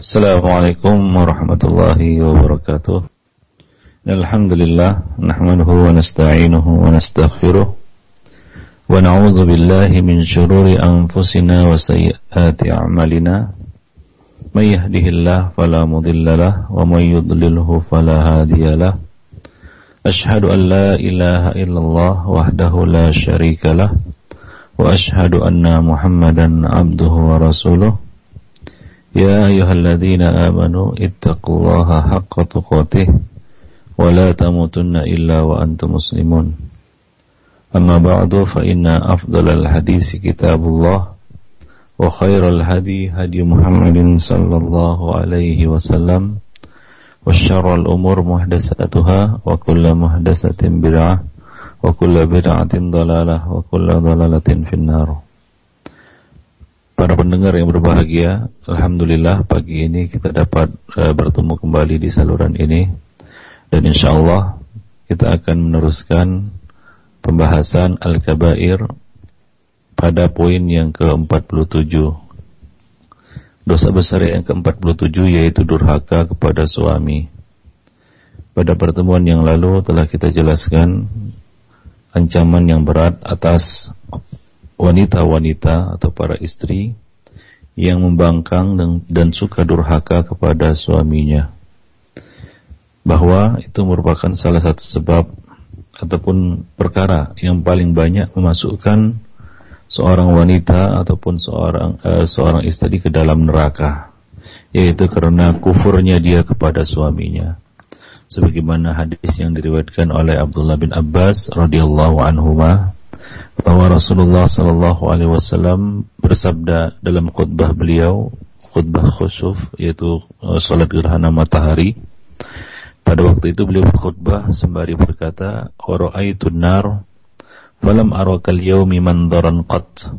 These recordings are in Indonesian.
Assalamualaikum warahmatullahi wabarakatuh. Alhamdulillah nahmaduhu wa nasta'inuhu wa na'udzu billahi min shururi anfusina wa sayyiati a'malina. Fala mudilla wa may yudlilhu fala hadiya Ashhadu an wahdahu la syarika lah wa ashhadu anna Muhammadan abduhu wa rasuluh. يا أيها الذين آمنوا اتقوا الله حق تقاته ولا تموتن إلا وأنتم مسلمون. أما بعد فإن أفضل الحديث كتاب الله وخير الهدي هدي محمد صلى الله عليه وسلم وشر الأمور محدثاتها وكل محدثة بدعة وكل بدعة ضلالة وكل ضلالة في النار. Para pendengar yang berbahagia, Alhamdulillah pagi ini kita dapat uh, bertemu kembali di saluran ini dan insya Allah kita akan meneruskan pembahasan Al-Kabair pada poin yang ke-47. Dosa besar yang ke-47 yaitu durhaka kepada suami. Pada pertemuan yang lalu telah kita jelaskan ancaman yang berat atas wanita-wanita atau para istri yang membangkang dan, dan suka durhaka kepada suaminya. Bahwa itu merupakan salah satu sebab ataupun perkara yang paling banyak memasukkan seorang wanita ataupun seorang uh, seorang istri ke dalam neraka. Yaitu karena kufurnya dia kepada suaminya. Sebagaimana hadis yang diriwayatkan oleh Abdullah bin Abbas radhiyallahu anhu bahwa Rasulullah Shallallahu Alaihi Wasallam bersabda dalam khutbah beliau, khutbah khusuf yaitu uh, salat gerhana matahari. Pada waktu itu beliau berkhutbah sembari berkata, "Waraitu nar, falam arakal yaumi mandaran qat,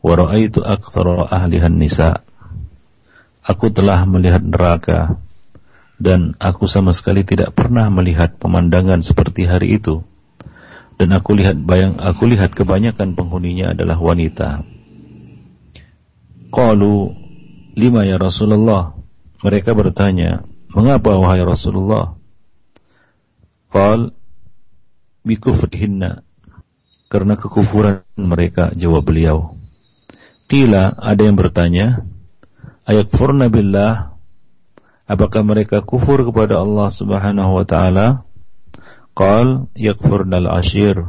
waraitu aktsara ahlihan nisa." Aku telah melihat neraka dan aku sama sekali tidak pernah melihat pemandangan seperti hari itu dan aku lihat bayang aku lihat kebanyakan penghuninya adalah wanita. Qalu lima ya Rasulullah. Mereka bertanya, "Mengapa wahai Rasulullah?" Qal bikufrihinna. Karena kekufuran mereka, jawab beliau. Qila ada yang bertanya, ayakfurna billah apakah mereka kufur kepada Allah Subhanahu wa taala? Qal yakfurnal ashir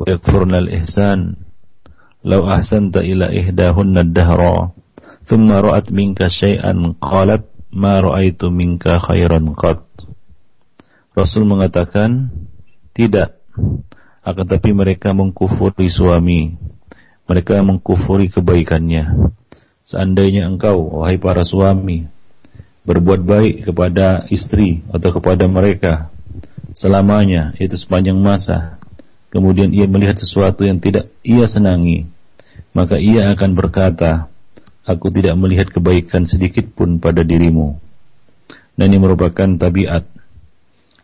wa الإحسان ihsan. Law ahsanta ila ihdahunna dahra thumma ra'at minka قالت qalat ma ra'aitu minka khairan Rasul mengatakan tidak akan tapi mereka mengkufuri suami. Mereka mengkufuri kebaikannya. Seandainya engkau wahai para suami berbuat baik kepada istri atau kepada mereka selamanya, yaitu sepanjang masa. Kemudian ia melihat sesuatu yang tidak ia senangi, maka ia akan berkata, Aku tidak melihat kebaikan sedikit pun pada dirimu. Dan ini merupakan tabiat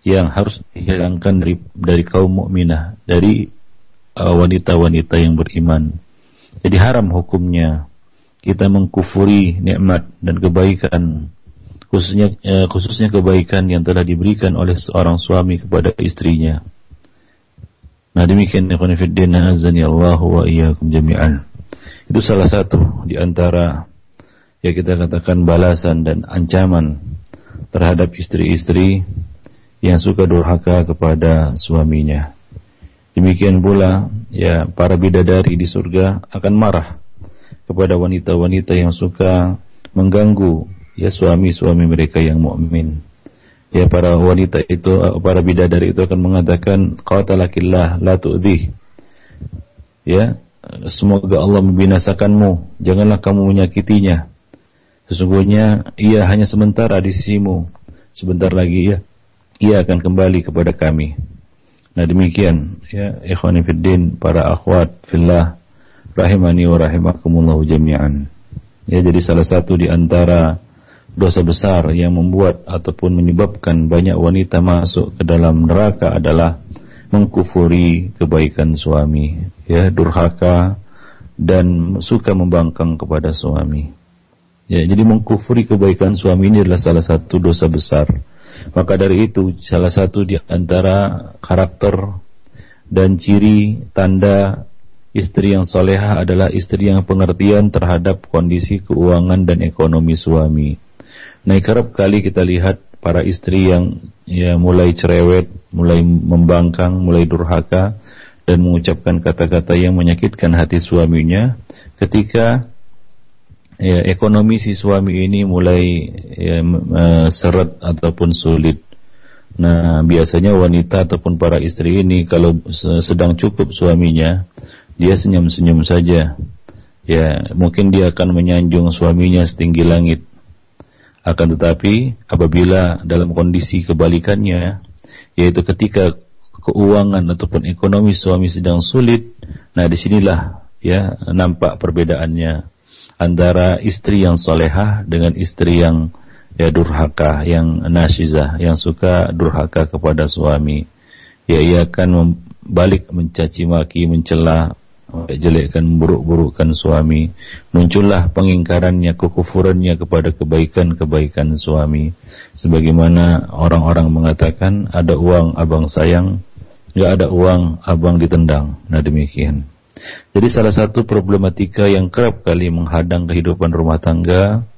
yang harus dihilangkan dari, dari kaum mukminah, dari uh, wanita-wanita uh, yang beriman. Jadi haram hukumnya kita mengkufuri nikmat dan kebaikan khususnya eh, khususnya kebaikan yang telah diberikan oleh seorang suami kepada istrinya. Nah demikian ikhwan fillah azani Allah wa iyyakum jami'an. Itu salah satu di antara ya kita katakan balasan dan ancaman terhadap istri-istri yang suka durhaka kepada suaminya. Demikian pula ya para bidadari di surga akan marah kepada wanita-wanita yang suka mengganggu ya suami-suami mereka yang mukmin. Ya para wanita itu para bidadari itu akan mengatakan qatalakillah la tu'dhi. Ya, semoga Allah membinasakanmu, janganlah kamu menyakitinya. Sesungguhnya ia hanya sementara di sisimu. Sebentar lagi ya ia akan kembali kepada kami. Nah demikian ya ikhwani fiddin para akhwat fillah rahimani wa rahimakumullah jami'an. Ya jadi salah satu di antara dosa besar yang membuat ataupun menyebabkan banyak wanita masuk ke dalam neraka adalah mengkufuri kebaikan suami, ya durhaka dan suka membangkang kepada suami. Ya, jadi mengkufuri kebaikan suami ini adalah salah satu dosa besar. Maka dari itu salah satu di antara karakter dan ciri tanda istri yang soleha adalah istri yang pengertian terhadap kondisi keuangan dan ekonomi suami. Nah, kerap kali kita lihat para istri yang ya mulai cerewet, mulai membangkang, mulai durhaka dan mengucapkan kata-kata yang menyakitkan hati suaminya ketika ya, ekonomi si suami ini mulai ya, seret ataupun sulit. Nah, biasanya wanita ataupun para istri ini kalau sedang cukup suaminya, dia senyum-senyum saja. Ya, mungkin dia akan menyanjung suaminya setinggi langit. Akan tetapi apabila dalam kondisi kebalikannya, yaitu ketika keuangan ataupun ekonomi suami sedang sulit, nah di sinilah ya nampak perbedaannya antara istri yang solehah dengan istri yang ya durhaka, yang nasizah, yang suka durhaka kepada suami. Ya ia akan balik mencaci maki, mencela, jelekkan, buruk-burukkan suami. Muncullah pengingkarannya, kekufurannya kepada kebaikan-kebaikan suami. Sebagaimana orang-orang mengatakan ada uang abang sayang, nggak ada uang abang ditendang. Nah demikian. Jadi salah satu problematika yang kerap kali menghadang kehidupan rumah tangga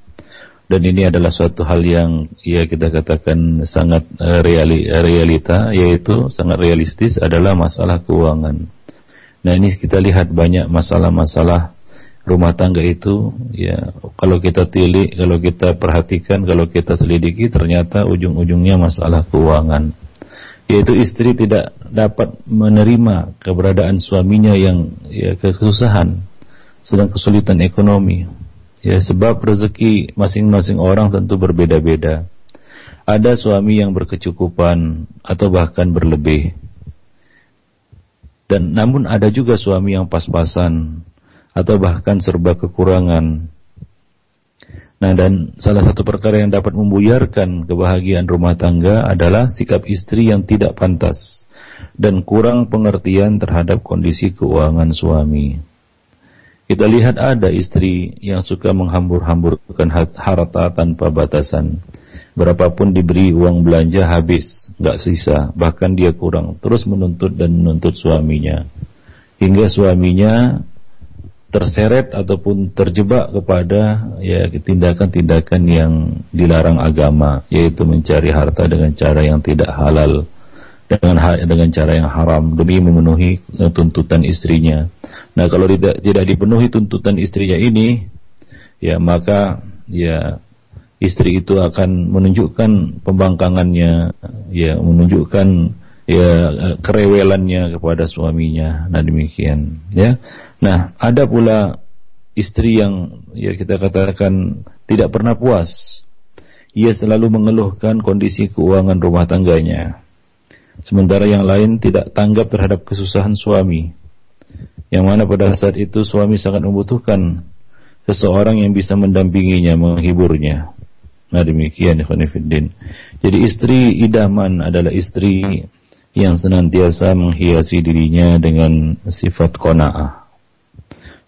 dan ini adalah suatu hal yang ya kita katakan sangat uh, reali, realita yaitu sangat realistis adalah masalah keuangan. Nah ini kita lihat banyak masalah-masalah rumah tangga itu ya. Kalau kita tilik, kalau kita perhatikan, kalau kita selidiki ternyata ujung-ujungnya masalah keuangan. Yaitu istri tidak dapat menerima keberadaan suaminya yang ya, kesusahan sedang kesulitan ekonomi. Ya sebab rezeki masing-masing orang tentu berbeda-beda. Ada suami yang berkecukupan atau bahkan berlebih dan namun ada juga suami yang pas-pasan atau bahkan serba kekurangan Nah dan salah satu perkara yang dapat membuyarkan kebahagiaan rumah tangga adalah sikap istri yang tidak pantas dan kurang pengertian terhadap kondisi keuangan suami. Kita lihat ada istri yang suka menghambur-hamburkan harta tanpa batasan. Berapapun diberi uang belanja habis, gak sisa, bahkan dia kurang. Terus menuntut dan menuntut suaminya. Hingga suaminya terseret ataupun terjebak kepada ya tindakan-tindakan yang dilarang agama yaitu mencari harta dengan cara yang tidak halal dengan dengan cara yang haram demi memenuhi tuntutan istrinya. Nah, kalau tidak tidak dipenuhi tuntutan istrinya ini ya maka ya istri itu akan menunjukkan pembangkangannya ya menunjukkan ya kerewelannya kepada suaminya. Nah, demikian ya. Nah, ada pula istri yang ya kita katakan tidak pernah puas. Ia selalu mengeluhkan kondisi keuangan rumah tangganya. Sementara yang lain tidak tanggap terhadap kesusahan suami. Yang mana pada saat itu suami sangat membutuhkan seseorang yang bisa mendampinginya, menghiburnya. Nah demikian Ikhwanifiddin. Jadi istri idaman adalah istri yang senantiasa menghiasi dirinya dengan sifat kona'ah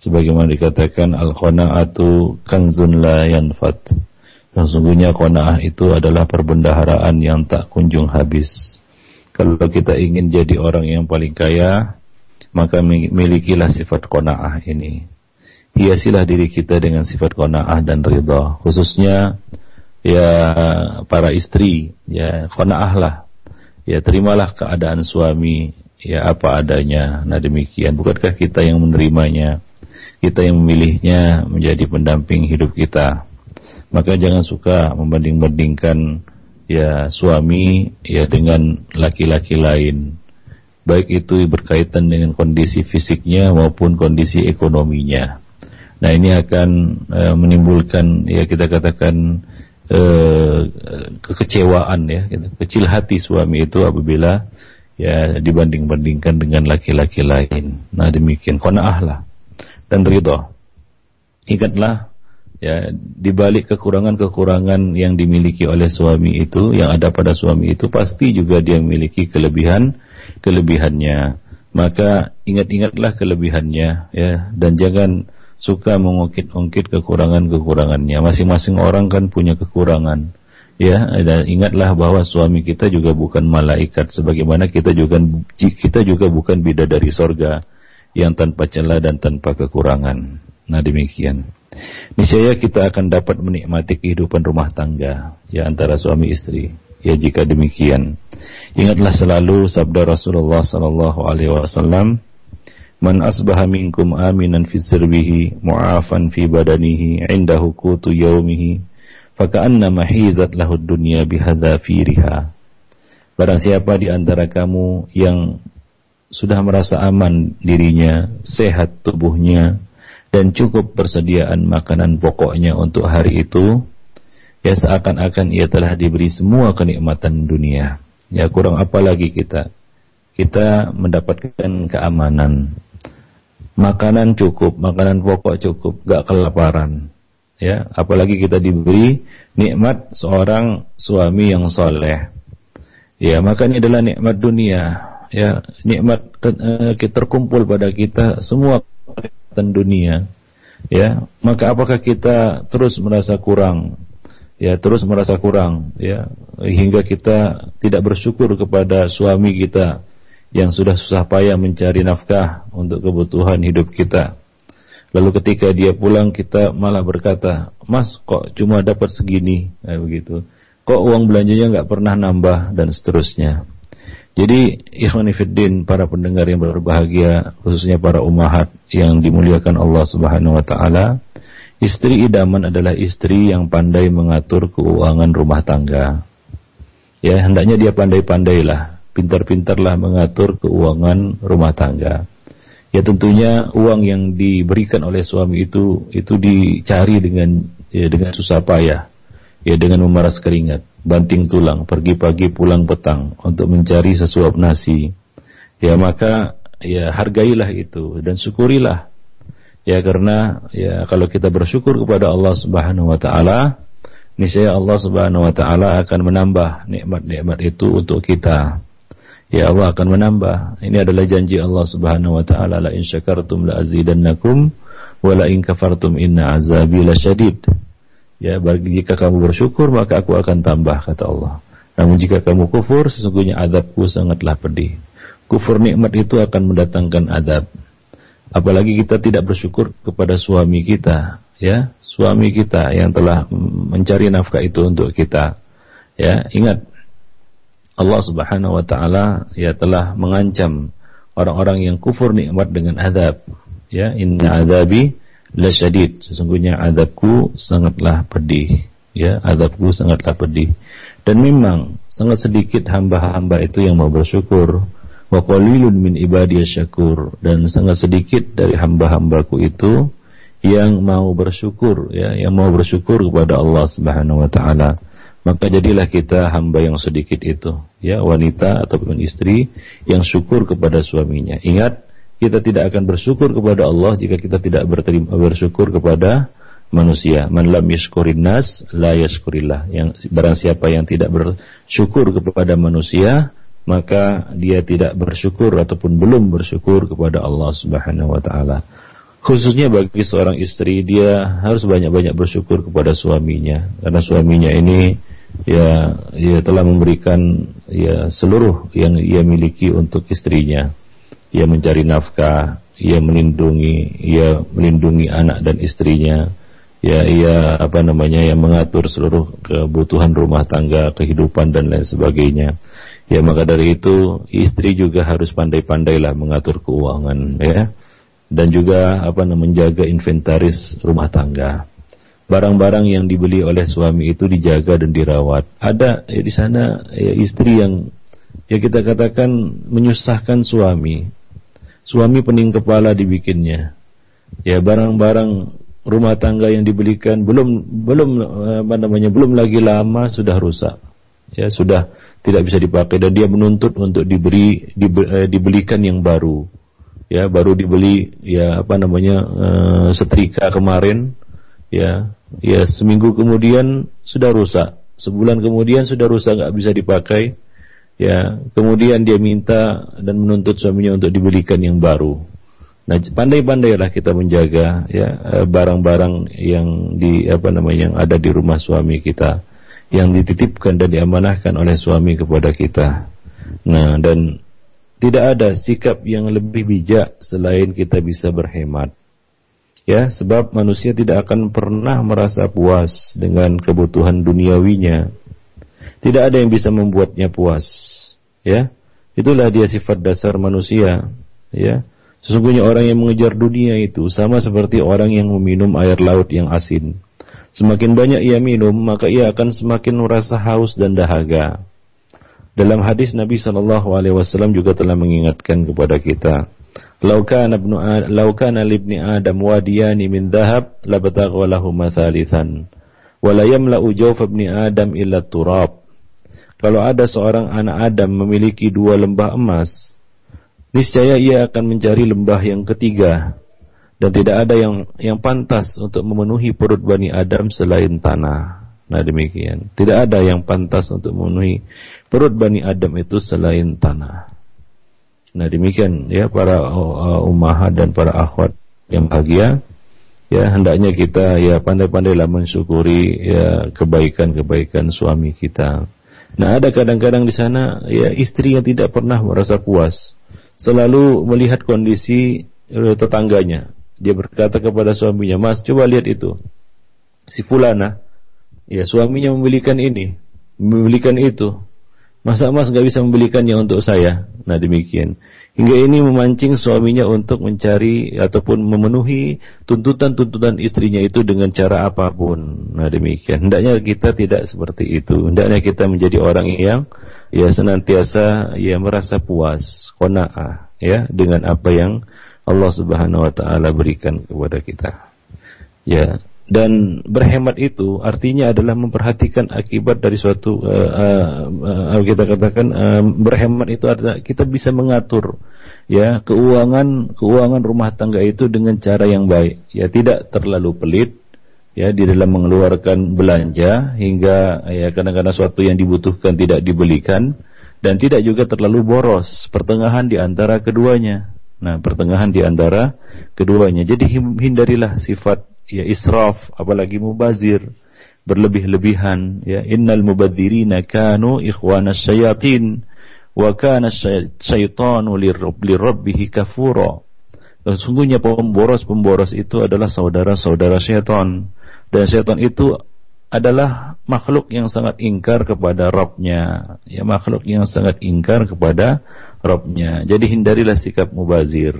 sebagaimana dikatakan al qanaatu kanzun la yanfat. Sesungguhnya qanaah itu adalah perbendaharaan yang tak kunjung habis. Kalau kita ingin jadi orang yang paling kaya maka milikilah sifat qanaah ini. Hiasilah diri kita dengan sifat qanaah dan ridha. Khususnya ya para istri ya qanaah lah ya terimalah keadaan suami ya apa adanya nah demikian bukankah kita yang menerimanya kita yang memilihnya menjadi pendamping hidup kita. Maka jangan suka membanding-bandingkan ya suami ya dengan laki-laki lain. Baik itu berkaitan dengan kondisi fisiknya maupun kondisi ekonominya. Nah, ini akan e, menimbulkan ya kita katakan e, kekecewaan ya, gitu. kecil hati suami itu apabila ya dibanding-bandingkan dengan laki-laki lain. Nah, demikian qanaah lah dan ridho. Ingatlah ya di balik kekurangan-kekurangan yang dimiliki oleh suami itu yang ada pada suami itu pasti juga dia memiliki kelebihan kelebihannya maka ingat-ingatlah kelebihannya ya dan jangan suka mengungkit-ungkit kekurangan-kekurangannya. Masing-masing orang kan punya kekurangan. Ya, dan ingatlah bahwa suami kita juga bukan malaikat sebagaimana kita juga kita juga bukan bidadari sorga yang tanpa celah dan tanpa kekurangan. Nah, demikian. Niscaya kita akan dapat menikmati kehidupan rumah tangga ya antara suami istri. Ya jika demikian, ingatlah selalu sabda Rasulullah sallallahu alaihi wasallam, Man asbaha minkum aminan fi sirbihi mu'afan fi badanihi indahu qutu yaumihi faka'anna mahizat lahu dunya bihadzafiriha Barang siapa di antara kamu yang sudah merasa aman dirinya, sehat tubuhnya, dan cukup persediaan makanan pokoknya untuk hari itu, ya seakan-akan ia telah diberi semua kenikmatan dunia. Ya kurang apa lagi kita? Kita mendapatkan keamanan, makanan cukup, makanan pokok cukup, gak kelaparan. Ya, apalagi kita diberi nikmat seorang suami yang soleh. Ya, maka ini adalah nikmat dunia. Ya, nikmat uh, terkumpul pada kita semua kenikmatan dunia. Ya, maka apakah kita terus merasa kurang? Ya, terus merasa kurang. Ya, hingga kita tidak bersyukur kepada suami kita yang sudah susah payah mencari nafkah untuk kebutuhan hidup kita. Lalu ketika dia pulang kita malah berkata, Mas kok cuma dapat segini, nah, begitu. Kok uang belanjanya nggak pernah nambah dan seterusnya. Jadi ikhwanifiddin para pendengar yang berbahagia khususnya para umahat yang dimuliakan Allah Subhanahu wa taala, istri idaman adalah istri yang pandai mengatur keuangan rumah tangga. Ya, hendaknya dia pandai-pandailah pintar-pintarlah mengatur keuangan rumah tangga. Ya tentunya uang yang diberikan oleh suami itu itu dicari dengan ya, dengan susah payah, ya dengan memeras keringat, banting tulang, pergi pagi pulang petang untuk mencari sesuap nasi. Ya maka ya hargailah itu dan syukurilah. Ya karena ya kalau kita bersyukur kepada Allah Subhanahu wa taala, niscaya Allah Subhanahu wa taala akan menambah nikmat-nikmat itu untuk kita ya Allah akan menambah. Ini adalah janji Allah Subhanahu wa taala la in syakartum la azidannakum wa la in kafartum inna azabi lasyadid. Ya, bagi jika kamu bersyukur maka aku akan tambah kata Allah. Namun jika kamu kufur sesungguhnya adabku sangatlah pedih. Kufur nikmat itu akan mendatangkan adab. Apalagi kita tidak bersyukur kepada suami kita, ya, suami kita yang telah mencari nafkah itu untuk kita. Ya, ingat Allah Subhanahu wa taala ya telah mengancam orang-orang yang kufur nikmat dengan azab. Ya, inna azabi lasyadid. Sesungguhnya azabku sangatlah pedih. Ya, azabku sangatlah pedih. Dan memang sangat sedikit hamba-hamba itu yang mau bersyukur. Wa qalilun min ibadiyasyakur dan sangat sedikit dari hamba-hambaku itu yang mau bersyukur ya, yang mau bersyukur kepada Allah Subhanahu wa taala maka jadilah kita hamba yang sedikit itu, ya wanita ataupun istri yang syukur kepada suaminya. Ingat, kita tidak akan bersyukur kepada Allah jika kita tidak berterima bersyukur kepada manusia. Man lam nas la yashkurillah. Yang barang siapa yang tidak bersyukur kepada manusia, maka dia tidak bersyukur ataupun belum bersyukur kepada Allah Subhanahu wa taala. Khususnya bagi seorang istri dia harus banyak-banyak bersyukur kepada suaminya karena suaminya ini ya ia telah memberikan ya seluruh yang ia miliki untuk istrinya. Ia mencari nafkah, ia melindungi, ia melindungi anak dan istrinya. Ya, ia apa namanya yang mengatur seluruh kebutuhan rumah tangga, kehidupan dan lain sebagainya. Ya, maka dari itu istri juga harus pandai-pandailah mengatur keuangan ya. Dan juga apa namanya menjaga inventaris rumah tangga barang-barang yang dibeli oleh suami itu dijaga dan dirawat. Ada ya, di sana ya, istri yang ya kita katakan menyusahkan suami. Suami pening kepala dibikinnya. Ya barang-barang rumah tangga yang dibelikan belum belum apa namanya belum lagi lama sudah rusak. Ya sudah tidak bisa dipakai dan dia menuntut untuk diberi dibe, eh, dibelikan yang baru. Ya baru dibeli ya apa namanya eh, setrika kemarin. Ya ya seminggu kemudian sudah rusak. Sebulan kemudian sudah rusak nggak bisa dipakai. Ya kemudian dia minta dan menuntut suaminya untuk dibelikan yang baru. Nah, pandai-pandailah kita menjaga ya eh, barang-barang yang di apa namanya yang ada di rumah suami kita, yang dititipkan dan diamanahkan oleh suami kepada kita. Nah, dan tidak ada sikap yang lebih bijak selain kita bisa berhemat. Ya, sebab manusia tidak akan pernah merasa puas dengan kebutuhan duniawinya. Tidak ada yang bisa membuatnya puas. Ya, itulah dia sifat dasar manusia. Ya, Sesungguhnya orang yang mengejar dunia itu sama seperti orang yang meminum air laut yang asin. Semakin banyak ia minum, maka ia akan semakin merasa haus dan dahaga. Dalam hadis Nabi Shallallahu Alaihi Wasallam juga telah mengingatkan kepada kita, "Laukan ibnu laukan libni Adam wadiyani min dahab, labtagha lahu mathalithan, wala yamla'u jawf ibni Adam illa turab." Kalau ada seorang anak Adam memiliki dua lembah emas, niscaya ia akan mencari lembah yang ketiga dan tidak ada yang yang pantas untuk memenuhi perut Bani Adam selain tanah. Nah demikian. Tidak ada yang pantas untuk memenuhi perut Bani Adam itu selain tanah. Nah demikian ya para uh, ummahat dan para akhwat yang bahagia. Ya hendaknya kita ya pandai-pandailah mensyukuri ya kebaikan-kebaikan suami kita. Nah ada kadang-kadang di sana ya istri yang tidak pernah merasa puas selalu melihat kondisi uh, tetangganya. Dia berkata kepada suaminya, Mas, coba lihat itu. Si Fulana, ya suaminya membelikan ini, membelikan itu. Masa Mas nggak bisa membelikannya untuk saya? Nah demikian. Hingga ini memancing suaminya untuk mencari ataupun memenuhi tuntutan-tuntutan istrinya itu dengan cara apa pun. Nah demikian. Hendaknya kita tidak seperti itu. Hendaknya kita menjadi orang yang ya senantiasa ya merasa puas, qanaah ya dengan apa yang Allah Subhanahu wa taala berikan kepada kita. Ya, dan berhemat itu artinya adalah memperhatikan akibat dari suatu uh, uh, uh, kita katakan uh, berhemat itu adalah kita bisa mengatur ya keuangan keuangan rumah tangga itu dengan cara yang baik ya tidak terlalu pelit ya di dalam mengeluarkan belanja hingga ya kadang-kadang suatu yang dibutuhkan tidak dibelikan dan tidak juga terlalu boros pertengahan di antara keduanya. Nah, pertengahan di antara keduanya. Jadi hindarilah sifat ya israf apalagi mubazir berlebih-lebihan ya innal mubadzirina kanu ikhwanas syayatin wa kana syaitanu lirabbih kafura sesungguhnya pemboros-pemboros itu adalah saudara-saudara syaitan dan syaitan itu adalah makhluk yang sangat ingkar kepada Robnya. Ya makhluk yang sangat ingkar kepada Robnya. Jadi hindarilah sikap mubazir.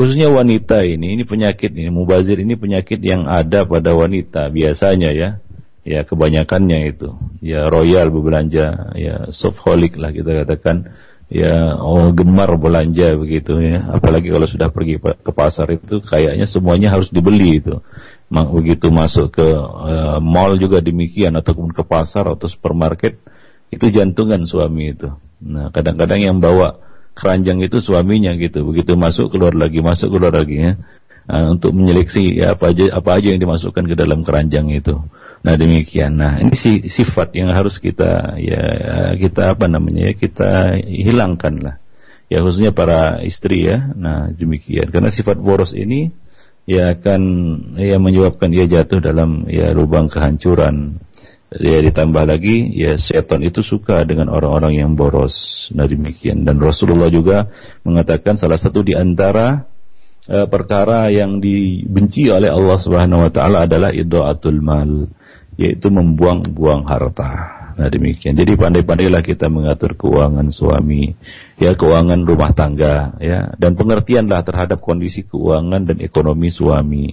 Khususnya wanita ini, ini penyakit ini, mubazir ini penyakit yang ada pada wanita biasanya ya. Ya kebanyakannya itu. Ya royal berbelanja, ya softholic lah kita katakan. Ya oh gemar belanja begitu ya. Apalagi kalau sudah pergi ke pasar itu kayaknya semuanya harus dibeli itu begitu masuk ke uh, mall juga demikian ataupun ke pasar atau supermarket itu jantungan suami itu. Nah, kadang-kadang yang bawa keranjang itu suaminya gitu. Begitu masuk keluar lagi, masuk keluar lagi ya. Uh, untuk menyeleksi ya apa aja apa aja yang dimasukkan ke dalam keranjang itu. Nah, demikian. Nah, ini si, sifat yang harus kita ya kita apa namanya ya kita hilangkan lah. Ya khususnya para istri ya. Nah, demikian. Karena sifat boros ini ya akan ya menyebabkan ia jatuh dalam ya lubang kehancuran. Ya ditambah lagi ya setan itu suka dengan orang-orang yang boros. Nah demikian dan Rasulullah juga mengatakan salah satu di antara uh, perkara yang dibenci oleh Allah Subhanahu wa taala adalah idaatul mal, yaitu membuang-buang harta. Nah demikian. Jadi pandai-pandailah kita mengatur keuangan suami, ya keuangan rumah tangga, ya dan pengertianlah terhadap kondisi keuangan dan ekonomi suami.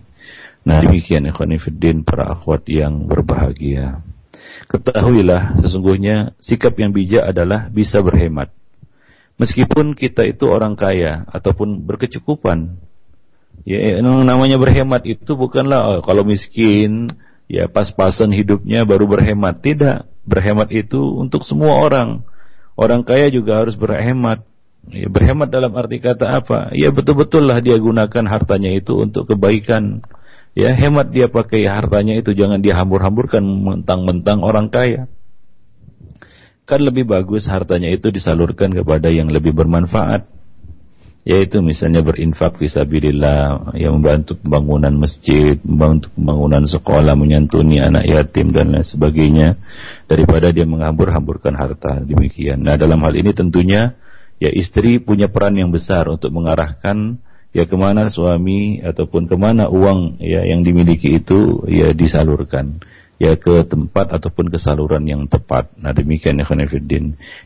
Nah demikian ikhwanifiddin para akhwat yang berbahagia. Ketahuilah sesungguhnya sikap yang bijak adalah bisa berhemat. Meskipun kita itu orang kaya ataupun berkecukupan. Ya, namanya berhemat itu bukanlah oh, kalau miskin ya pas-pasan hidupnya baru berhemat. Tidak berhemat itu untuk semua orang. Orang kaya juga harus berhemat. Ya, berhemat dalam arti kata apa? Ya betul-betul lah dia gunakan hartanya itu untuk kebaikan. Ya hemat dia pakai hartanya itu jangan dia hambur-hamburkan mentang-mentang orang kaya. Kan lebih bagus hartanya itu disalurkan kepada yang lebih bermanfaat. yaitu misalnya berinfak fisabilillah, yang membantu pembangunan masjid, membantu pembangunan sekolah, menyantuni anak yatim dan lain sebagainya daripada dia menghambur-hamburkan harta demikian. Nah, dalam hal ini tentunya ya istri punya peran yang besar untuk mengarahkan ya ke mana suami ataupun ke mana uang ya yang dimiliki itu ya disalurkan ya ke tempat ataupun ke saluran yang tepat. Nah demikian ya.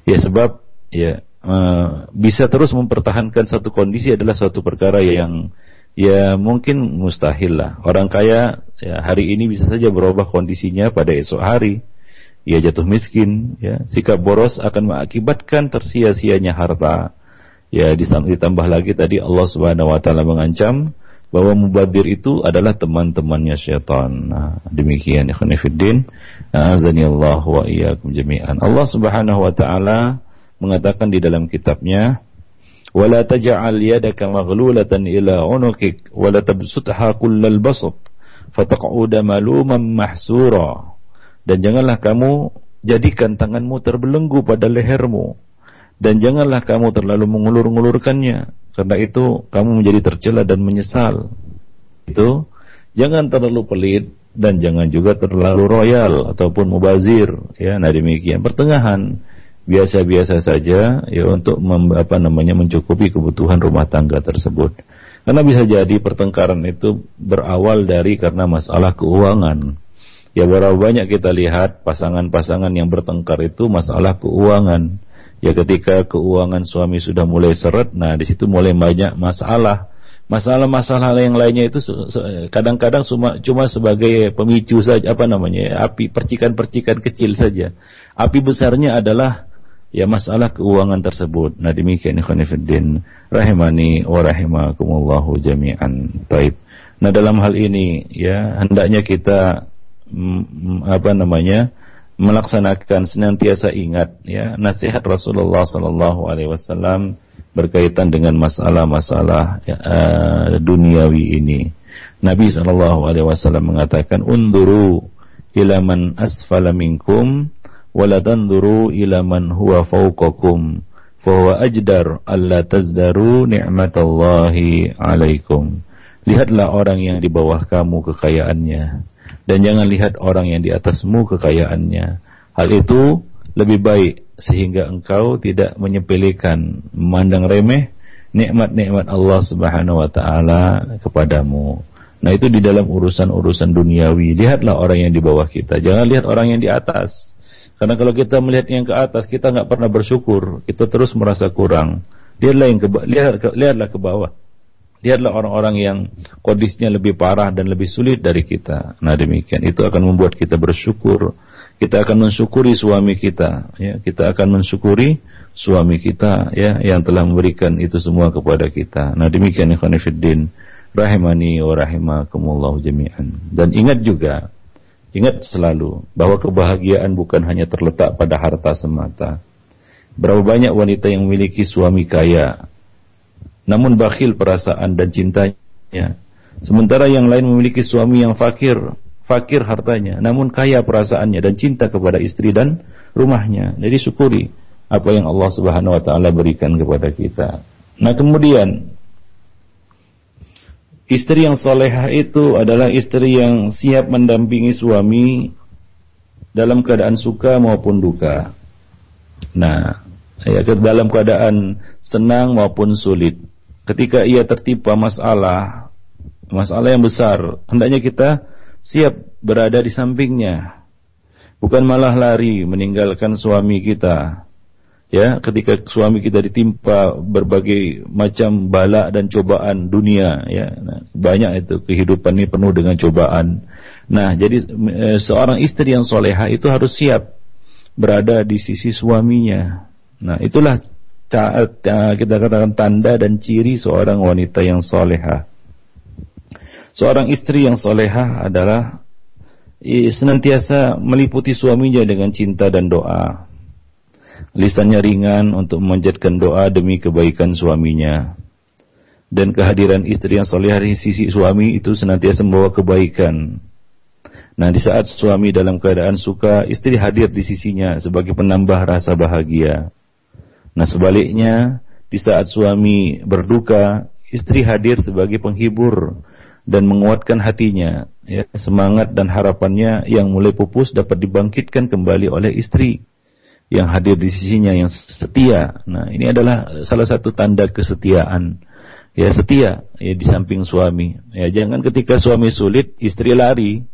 Ya sebab ya Eh, bisa terus mempertahankan satu kondisi adalah suatu perkara yang ya mungkin mustahil lah. Orang kaya ya, hari ini bisa saja berubah kondisinya pada esok hari. Ia jatuh miskin, ya. Sikap boros akan mengakibatkan tersia-sianya harta. Ya, ditambah lagi tadi Allah Subhanahu wa taala mengancam bahwa mubadir itu adalah teman-temannya syaitan. Nah, demikian ya khonifuddin. Azani Allah wa iyyakum jami'an. Allah Subhanahu wa taala mengatakan di dalam kitabnya wala taj'al yadaka maghlulatan ila unukik wala tabsutha kullal basat fataq'uda maluman mahsura dan janganlah kamu jadikan tanganmu terbelenggu pada lehermu dan janganlah kamu terlalu mengulur-ngulurkannya karena itu kamu menjadi tercela dan menyesal itu jangan terlalu pelit dan jangan juga terlalu royal ataupun mubazir ya nah demikian pertengahan biasa-biasa saja ya untuk mem, apa namanya mencukupi kebutuhan rumah tangga tersebut. Karena bisa jadi pertengkaran itu berawal dari karena masalah keuangan. Ya berapa banyak kita lihat pasangan-pasangan yang bertengkar itu masalah keuangan. Ya ketika keuangan suami sudah mulai seret, nah di situ mulai banyak masalah. Masalah-masalah yang lainnya itu kadang-kadang cuma sebagai pemicu saja apa namanya api percikan-percikan kecil saja. Api besarnya adalah ya masalah keuangan tersebut. Nah demikian ikhwanifiddin rahimani wa rahimakumullahu jami'an. Taib. Nah dalam hal ini ya hendaknya kita mm, apa namanya melaksanakan senantiasa ingat ya nasihat Rasulullah sallallahu alaihi wasallam berkaitan dengan masalah-masalah uh, duniawi ini. Nabi sallallahu alaihi wasallam mengatakan unduru ila man asfala minkum wala tanzuru ila man huwa fawqakum fahuwa ajdar alla tazdaru ni'matallahi alaikum lihatlah orang yang di bawah kamu kekayaannya dan jangan lihat orang yang di atasmu kekayaannya hal itu lebih baik sehingga engkau tidak menyepelekan memandang remeh nikmat-nikmat Allah Subhanahu wa taala kepadamu. Nah, itu di dalam urusan-urusan duniawi. Lihatlah orang yang di bawah kita, jangan lihat orang yang di atas. Karena kalau kita melihat yang ke atas, kita nggak pernah bersyukur, kita terus merasa kurang. Lihatlah yang ke, lihat, lihatlah ke bawah. Lihatlah orang-orang yang kondisinya lebih parah dan lebih sulit dari kita. Nah demikian, itu akan membuat kita bersyukur. Kita akan mensyukuri suami kita, ya. Kita akan mensyukuri suami kita, ya, yang telah memberikan itu semua kepada kita. Nah demikian, ikhwan rahimani wa rahimakumullah jami'an. Dan ingat juga, Ingat selalu bahwa kebahagiaan bukan hanya terletak pada harta semata. Berapa banyak wanita yang memiliki suami kaya, namun bakhil perasaan dan cintanya. Sementara yang lain memiliki suami yang fakir, fakir hartanya, namun kaya perasaannya dan cinta kepada istri dan rumahnya. Jadi syukuri apa yang Allah Subhanahu wa taala berikan kepada kita. Nah, kemudian Istri yang solehah itu adalah istri yang siap mendampingi suami dalam keadaan suka maupun duka. Nah, ya dalam keadaan senang maupun sulit. Ketika ia tertimpa masalah, masalah yang besar, hendaknya kita siap berada di sampingnya. Bukan malah lari meninggalkan suami kita. Ya ketika suami kita ditimpa berbagai macam bala dan cobaan dunia ya. Nah, banyak itu kehidupan ini penuh dengan cobaan. Nah jadi e, seorang istri yang soleha itu harus siap berada di sisi suaminya. Nah itulah kita katakan tanda dan ciri seorang wanita yang soleha seorang istri yang soleha adalah senantiasa meliputi suaminya dengan cinta dan doa lisannya ringan untuk memanjatkan doa demi kebaikan suaminya. Dan kehadiran istri yang soleh di sisi suami itu senantiasa membawa kebaikan. Nah, di saat suami dalam keadaan suka, istri hadir di sisinya sebagai penambah rasa bahagia. Nah, sebaliknya, di saat suami berduka, istri hadir sebagai penghibur dan menguatkan hatinya. Ya, semangat dan harapannya yang mulai pupus dapat dibangkitkan kembali oleh istri yang hadir di sisinya yang setia. Nah, ini adalah salah satu tanda kesetiaan. Ya, setia ya di samping suami. Ya, jangan ketika suami sulit istri lari.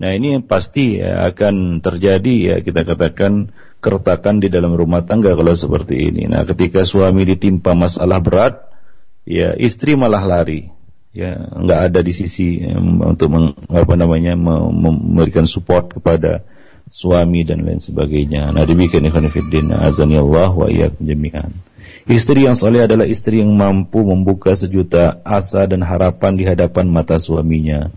Nah, ini pasti ya, akan terjadi ya kita katakan keretakan di dalam rumah tangga kalau seperti ini. Nah, ketika suami ditimpa masalah berat, ya istri malah lari. Ya, nggak ada di sisi ya, untuk meng, apa namanya memberikan support kepada suami dan lain sebagainya. Nah demikian ikhwan fillah azani Allah wa iyyakum jami'an. Istri yang soleh adalah istri yang mampu membuka sejuta asa dan harapan di hadapan mata suaminya.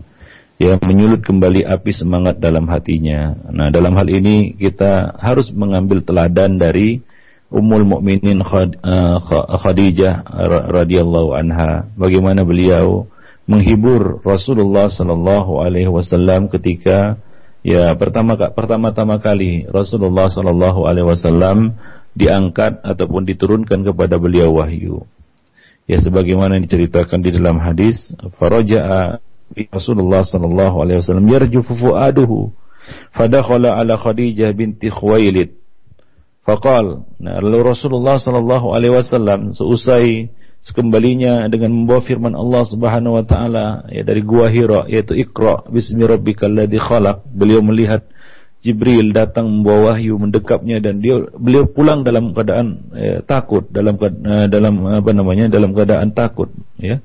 Yang menyulut kembali api semangat dalam hatinya. Nah, dalam hal ini kita harus mengambil teladan dari Ummul Mukminin uh, Khadijah radhiyallahu anha. Bagaimana beliau menghibur Rasulullah sallallahu alaihi wasallam ketika Ya, pertama pertama-tama kali Rasulullah Shallallahu alaihi wasallam diangkat ataupun diturunkan kepada beliau wahyu. Ya sebagaimana diceritakan di dalam hadis, faraja'a Rasulullah sallallahu alaihi wasallam yarju fuaduhu fadakhala ala Khadijah binti Khuwailid. Faqal, nah, lalu Rasulullah sallallahu alaihi wasallam seusai sekembalinya dengan membawa firman Allah Subhanahu wa taala ya dari gua Hira yaitu Iqra bismi rabbikal ladzi khalaq beliau melihat Jibril datang membawa wahyu mendekapnya dan dia beliau pulang dalam keadaan ya, takut dalam uh, dalam apa namanya dalam keadaan takut ya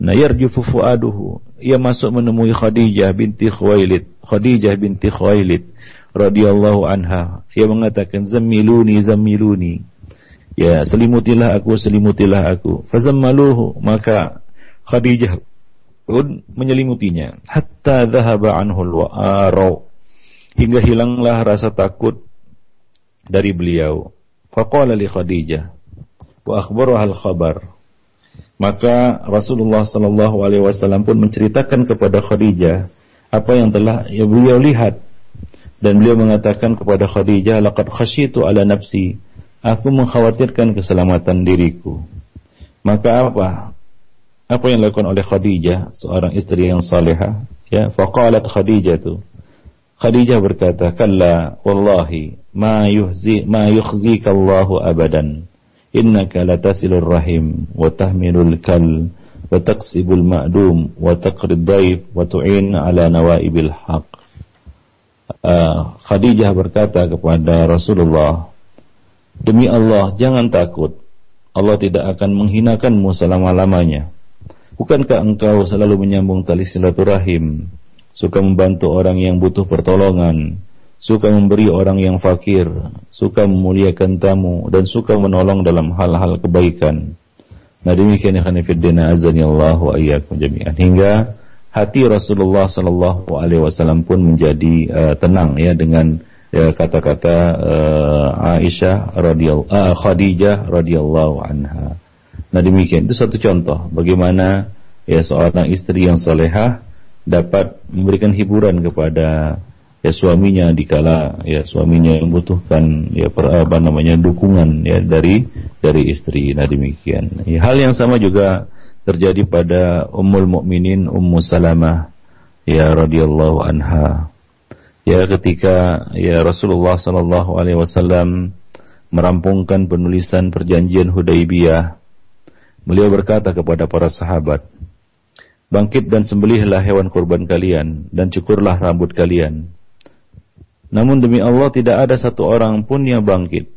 nah yarjufu fuaduhu ia masuk menemui Khadijah binti Khuwailid Khadijah binti Khuwailid radhiyallahu anha ia mengatakan zamiluni zamiluni Ya, selimutilah aku, selimutilah aku. Fazammaluhu, maka Khadijah pun menyelimutinya. Hatta dhahaba anhu al Hingga hilanglah rasa takut dari beliau. Faqala li Khadijah wa akhbaruha al-khabar. Maka Rasulullah sallallahu alaihi wasallam pun menceritakan kepada Khadijah apa yang telah ya beliau lihat dan beliau mengatakan kepada Khadijah laqad khasyitu ala nafsi Aku mengkhawatirkan keselamatan diriku. Maka apa? Apa yang dilakukan oleh Khadijah, seorang istri yang salehah? Ya, faqalat Khadijah tu. Khadijah berkata, "Kalla wallahi ma yuhzi ma yukhzika Allahu abadan. Innaka latasilur rahim wa tahmilul kal wa taqsibul ma'dum wa taqrid dhaif wa tu'in ala nawaibil haq." Uh, Khadijah berkata kepada Rasulullah Demi Allah, jangan takut. Allah tidak akan menghinakanmu selama-lamanya. Bukankah engkau selalu menyambung tali silaturahim, suka membantu orang yang butuh pertolongan, suka memberi orang yang fakir, suka memuliakan tamu, dan suka menolong dalam hal-hal kebaikan. Nah demikian ya khanifiddina azani Allah wa iyyakum jami'an. Hingga hati Rasulullah sallallahu alaihi wasallam pun menjadi uh, tenang ya dengan ya kata-kata uh, Aisyah radhiyallahu uh, Khadijah radhiyallahu anha. Nah demikian itu satu contoh bagaimana ya seorang istri yang solehah dapat memberikan hiburan kepada ya suaminya dikala ya suaminya membutuhkan ya per, apa namanya dukungan ya dari dari istri. Nah demikian. Ya, hal yang sama juga terjadi pada Ummul Mukminin Ummu Salamah ya radhiyallahu anha ya ketika ya Rasulullah sallallahu alaihi wasallam merampungkan penulisan perjanjian Hudaibiyah beliau berkata kepada para sahabat bangkit dan sembelihlah hewan kurban kalian dan cukurlah rambut kalian namun demi Allah tidak ada satu orang pun yang bangkit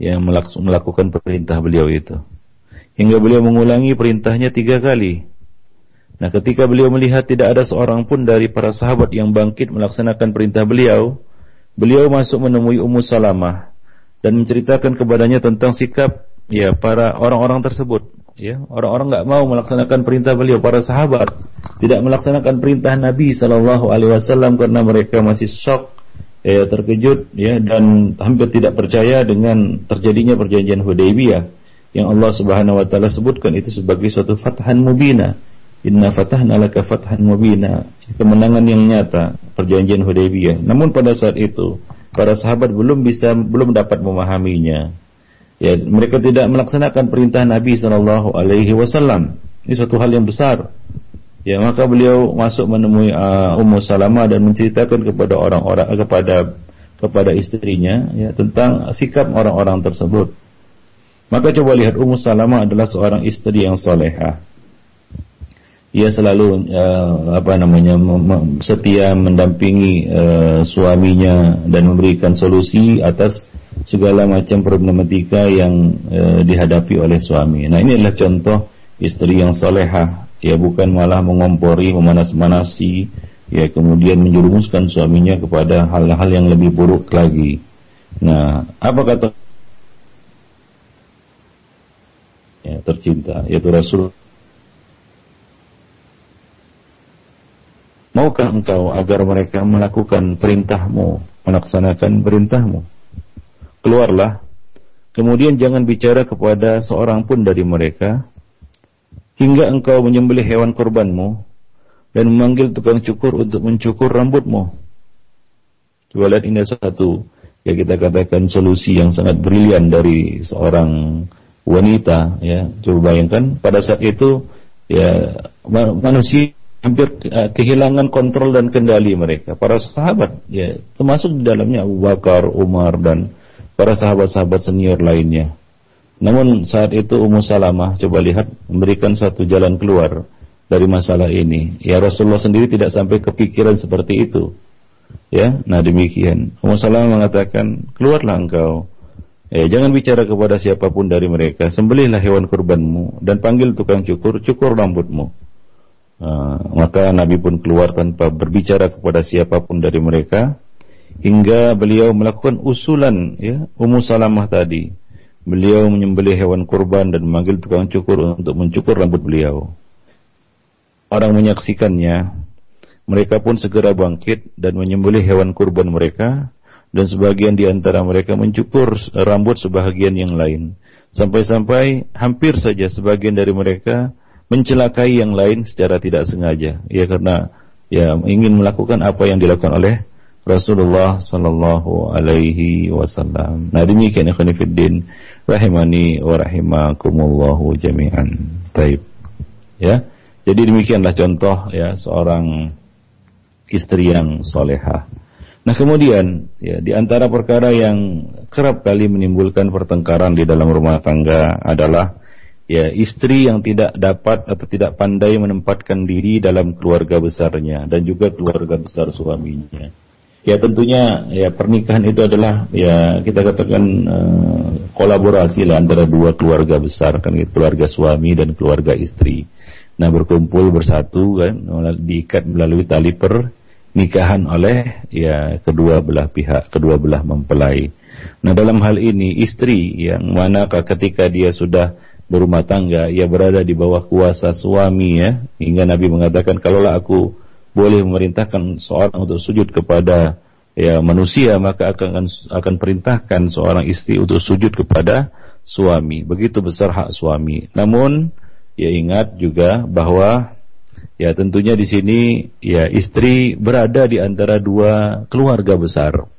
yang melakukan perintah beliau itu hingga beliau mengulangi perintahnya tiga kali Nah ketika beliau melihat tidak ada seorang pun dari para sahabat yang bangkit melaksanakan perintah beliau, beliau masuk menemui Ummu Salamah dan menceritakan kepadanya tentang sikap ya para orang-orang tersebut. Ya, orang-orang nggak mau melaksanakan perintah beliau, para sahabat tidak melaksanakan perintah Nabi Shallallahu Alaihi Wasallam karena mereka masih shock, ya, terkejut, ya, dan hampir tidak percaya dengan terjadinya perjanjian Hudaybiyah yang Allah Subhanahu Wa Taala sebutkan itu sebagai suatu fathan mubina Inna fatahna laka fathan mubina. Kemenangan yang nyata, perjanjian Hudaybiyah. Namun pada saat itu, para sahabat belum bisa belum dapat memahaminya. Ya, mereka tidak melaksanakan perintah Nabi Shallallahu Alaihi Wasallam. Ini suatu hal yang besar. Ya, maka beliau masuk menemui uh, Ummu Salamah dan menceritakan kepada orang-orang kepada kepada istrinya ya tentang sikap orang-orang tersebut. Maka coba lihat Ummu Salamah adalah seorang istri yang solehah ia selalu uh, apa namanya setia mendampingi uh, suaminya dan memberikan solusi atas segala macam problematika yang uh, dihadapi oleh suami. Nah ini adalah contoh istri yang soleha, ya bukan malah mengompori, memanas-manasi, ya kemudian menjerumuskan suaminya kepada hal-hal yang lebih buruk lagi. Nah apa kata ya, tercinta yaitu Rasul Maukah engkau agar mereka melakukan perintahmu, melaksanakan perintahmu? Keluarlah, kemudian jangan bicara kepada seorang pun dari mereka, hingga engkau menyembelih hewan kurbanmu, dan memanggil tukang cukur untuk mencukur rambutmu. Coba lihat ini satu, ya kita katakan solusi yang sangat brilian dari seorang wanita, ya. Coba bayangkan pada saat itu, ya manusia hampir uh, kehilangan kontrol dan kendali mereka. Para sahabat, ya, termasuk di dalamnya Abu Bakar, Umar dan para sahabat-sahabat senior lainnya. Namun saat itu Ummu Salamah coba lihat memberikan satu jalan keluar dari masalah ini. Ya Rasulullah sendiri tidak sampai kepikiran seperti itu. Ya, nah demikian. Ummu Salamah mengatakan, "Keluarlah engkau. Ya, jangan bicara kepada siapa pun dari mereka. Sembelihlah hewan kurbanmu dan panggil tukang cukur, cukur rambutmu." Uh, maka Nabi pun keluar tanpa berbicara kepada siapa pun dari mereka hingga beliau melakukan usulan ya Ummu Salamah tadi. Beliau menyembelih hewan kurban dan memanggil tukang cukur untuk mencukur rambut beliau. Orang menyaksikannya, mereka pun segera bangkit dan menyembelih hewan kurban mereka dan sebagian di antara mereka mencukur rambut sebagian yang lain. Sampai-sampai hampir saja sebagian dari mereka mencelakai yang lain secara tidak sengaja ya karena ya ingin melakukan apa yang dilakukan oleh Rasulullah sallallahu alaihi wasallam. Nah demikian ikhwan fillah rahimani wa rahimakumullahu jami'an. Taib. Ya. Jadi demikianlah contoh ya seorang istri yang soleha. Nah kemudian ya di antara perkara yang kerap kali menimbulkan pertengkaran di dalam rumah tangga adalah ya istri yang tidak dapat atau tidak pandai menempatkan diri dalam keluarga besarnya dan juga keluarga besar suaminya. Ya tentunya ya pernikahan itu adalah ya kita katakan uh, kolaborasi lah antara dua keluarga besar kan keluarga suami dan keluarga istri. Nah berkumpul bersatu kan diikat melalui tali pernikahan oleh ya kedua belah pihak, kedua belah mempelai. Nah dalam hal ini istri yang manakah ketika dia sudah berumah tangga, ia berada di bawah kuasa suami ya. Hingga Nabi mengatakan kalaulah aku boleh memerintahkan seorang untuk sujud kepada ya manusia maka akan akan perintahkan seorang istri untuk sujud kepada suami. Begitu besar hak suami. Namun ya ingat juga bahwa ya tentunya di sini ya istri berada di antara dua keluarga besar.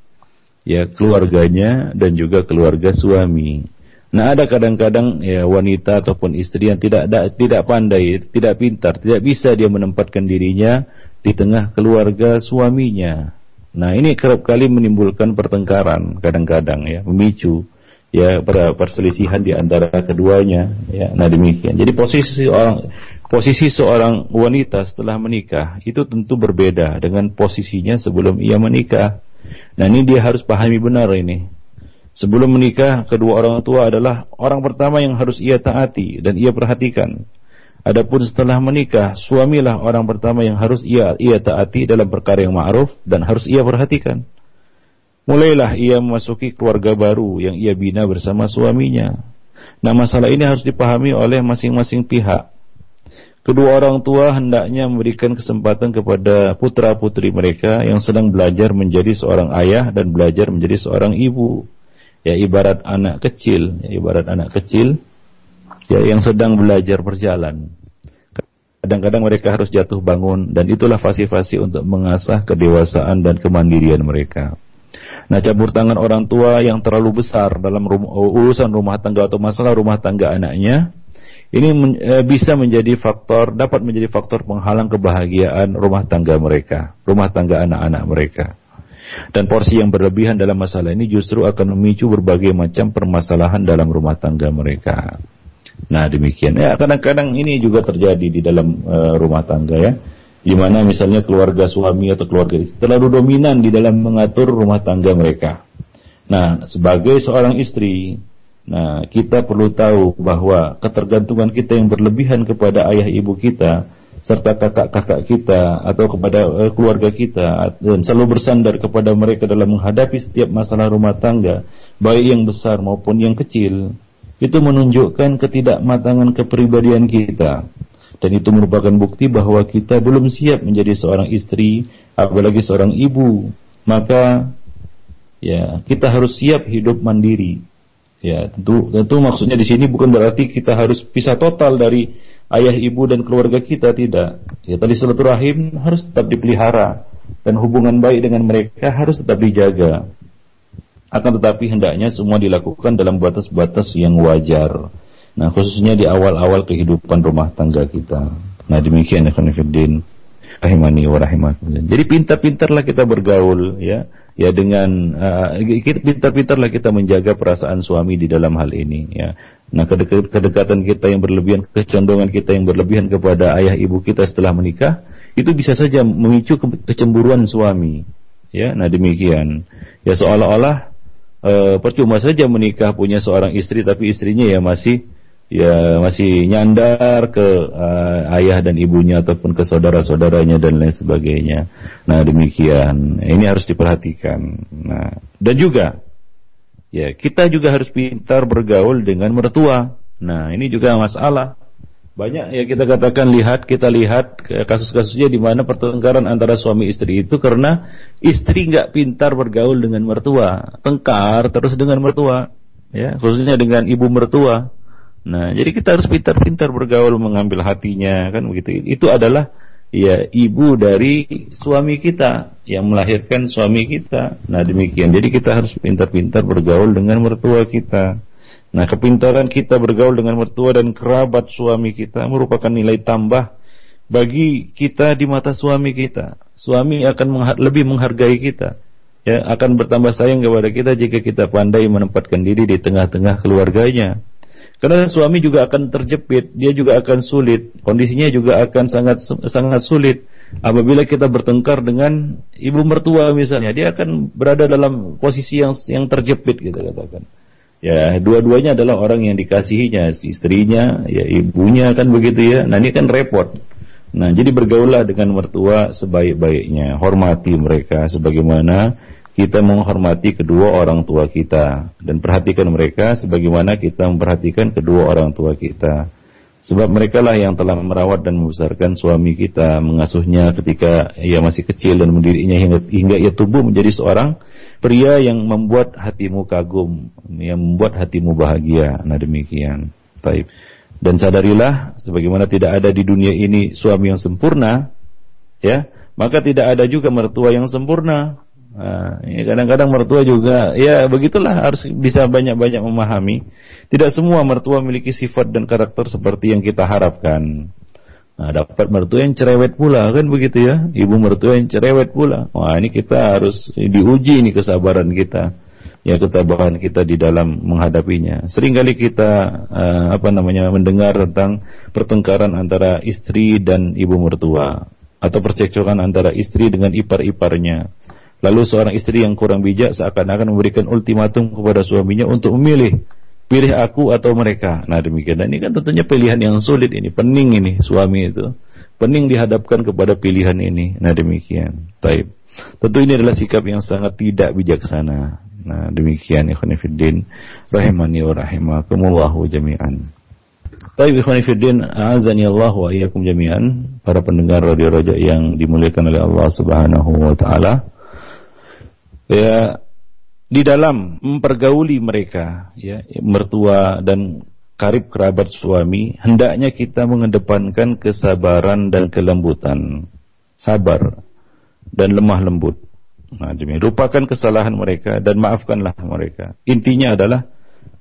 Ya keluarganya dan juga keluarga suami. Nah ada kadang-kadang ya wanita ataupun istri yang tidak da, tidak pandai, tidak pintar, tidak bisa dia menempatkan dirinya di tengah keluarga suaminya. Nah ini kerap kali menimbulkan pertengkaran kadang-kadang ya, memicu ya perselisihan di antara keduanya ya. Nah demikian. Jadi posisi orang posisi seorang wanita setelah menikah itu tentu berbeda dengan posisinya sebelum ia menikah. Nah ini dia harus pahami benar ini. Sebelum menikah, kedua orang tua adalah orang pertama yang harus ia taati dan ia perhatikan. Adapun setelah menikah, suamilah orang pertama yang harus ia ia taati dalam perkara yang ma'ruf dan harus ia perhatikan. Mulailah ia memasuki keluarga baru yang ia bina bersama suaminya. Nah, masalah ini harus dipahami oleh masing-masing pihak. Kedua orang tua hendaknya memberikan kesempatan kepada putra-putri mereka yang sedang belajar menjadi seorang ayah dan belajar menjadi seorang ibu ya ibarat anak kecil, ya, ibarat anak kecil ya yang sedang belajar berjalan. Kadang-kadang mereka harus jatuh bangun dan itulah fasi-fasi untuk mengasah kedewasaan dan kemandirian mereka. Nah, campur tangan orang tua yang terlalu besar dalam rum urusan rumah tangga atau masalah rumah tangga anaknya, ini men e, bisa menjadi faktor, dapat menjadi faktor penghalang kebahagiaan rumah tangga mereka, rumah tangga anak-anak mereka. Dan porsi yang berlebihan dalam masalah ini justru akan memicu berbagai macam permasalahan dalam rumah tangga mereka. Nah demikian. Ya kadang-kadang ini juga terjadi di dalam uh, rumah tangga ya. Di mana misalnya keluarga suami atau keluarga istri terlalu dominan di dalam mengatur rumah tangga mereka. Nah sebagai seorang istri Nah, kita perlu tahu bahwa ketergantungan kita yang berlebihan kepada ayah ibu kita serta kakak-kakak kita atau kepada uh, keluarga kita dan selalu bersandar kepada mereka dalam menghadapi setiap masalah rumah tangga, baik yang besar maupun yang kecil, itu menunjukkan ketidakmatangan kepribadian kita. Dan itu merupakan bukti bahwa kita belum siap menjadi seorang istri, apalagi seorang ibu. Maka ya kita harus siap hidup mandiri. Ya, tentu tentu maksudnya di sini bukan berarti kita harus pisah total dari ayah ibu dan keluarga kita tidak. Ya tadi silaturahim harus tetap dipelihara dan hubungan baik dengan mereka harus tetap dijaga. Akan tetapi hendaknya semua dilakukan dalam batas-batas yang wajar. Nah, khususnya di awal-awal kehidupan rumah tangga kita. Nah, demikian ya Khonifuddin rahimani wa rahimakumullah. Jadi pintar-pintarlah kita bergaul ya. Ya dengan uh, kita pintar-pintarlah kita menjaga perasaan suami di dalam hal ini ya. Nah, kedekatan kita yang berlebihan, kecondongan kita yang berlebihan kepada ayah ibu kita setelah menikah itu bisa saja memicu kecemburuan suami. Ya, nah demikian. Ya seolah-olah e, percuma saja menikah punya seorang istri tapi istrinya ya masih ya masih nyandar ke uh, ayah dan ibunya ataupun ke saudara-saudaranya dan lain sebagainya. Nah, demikian. Ini harus diperhatikan. Nah, dan juga ya kita juga harus pintar bergaul dengan mertua. Nah, ini juga masalah. Banyak ya kita katakan lihat kita lihat kasus-kasusnya di mana pertengkaran antara suami istri itu karena istri nggak pintar bergaul dengan mertua, tengkar terus dengan mertua, ya khususnya dengan ibu mertua. Nah jadi kita harus pintar-pintar bergaul mengambil hatinya kan begitu. Itu adalah ya ibu dari suami kita yang melahirkan suami kita. Nah demikian. Jadi kita harus pintar-pintar bergaul dengan mertua kita. Nah, kepintaran kita bergaul dengan mertua dan kerabat suami kita merupakan nilai tambah bagi kita di mata suami kita. Suami akan mengha lebih menghargai kita. Ya, akan bertambah sayang kepada kita jika kita pandai menempatkan diri di tengah-tengah keluarganya. Karena suami juga akan terjepit, dia juga akan sulit, kondisinya juga akan sangat sangat sulit. Apabila kita bertengkar dengan ibu mertua misalnya, dia akan berada dalam posisi yang yang terjepit kita katakan. Ya, dua-duanya adalah orang yang dikasihinya, istrinya, ya ibunya kan begitu ya. Nah, ini kan repot. Nah, jadi bergaulah dengan mertua sebaik-baiknya, hormati mereka sebagaimana kita menghormati kedua orang tua kita dan perhatikan mereka sebagaimana kita memperhatikan kedua orang tua kita. Sebab mereka lah yang telah merawat dan membesarkan suami kita, mengasuhnya ketika ia masih kecil dan mendirinya hingga, hingga ia tumbuh menjadi seorang pria yang membuat hatimu kagum, yang membuat hatimu bahagia. Nah demikian. Taib. Dan sadarilah, sebagaimana tidak ada di dunia ini suami yang sempurna, ya, maka tidak ada juga mertua yang sempurna. Nah, ya kadang-kadang mertua juga, ya begitulah harus bisa banyak-banyak memahami. Tidak semua mertua memiliki sifat dan karakter seperti yang kita harapkan. Nah, dapat mertua yang cerewet pula kan begitu ya. Ibu mertua yang cerewet pula. Wah, ini kita harus diuji ini kesabaran kita. Ya ketabahan kita di dalam menghadapinya. Seringkali kita uh, apa namanya mendengar tentang pertengkaran antara istri dan ibu mertua atau percekcokan antara istri dengan ipar-iparnya Lalu seorang istri yang kurang bijak seakan-akan memberikan ultimatum kepada suaminya untuk memilih pilih aku atau mereka. Nah demikian. Dan ini kan tentunya pilihan yang sulit ini, pening ini suami itu. Pening dihadapkan kepada pilihan ini. Nah demikian. Taib. Tentu ini adalah sikap yang sangat tidak bijaksana. Nah demikian ikhwanifiddin rahimani wa rahimakumullahu jami'an. Taib ikhwanifiddin azani Allah wa iyyakum jami'an. Para pendengar radio Raja yang dimuliakan oleh Allah Subhanahu wa taala ya di dalam mempergauli mereka ya mertua dan karib kerabat suami hendaknya kita mengedepankan kesabaran dan kelembutan sabar dan lemah lembut Nah, demi lupakan kesalahan mereka dan maafkanlah mereka. Intinya adalah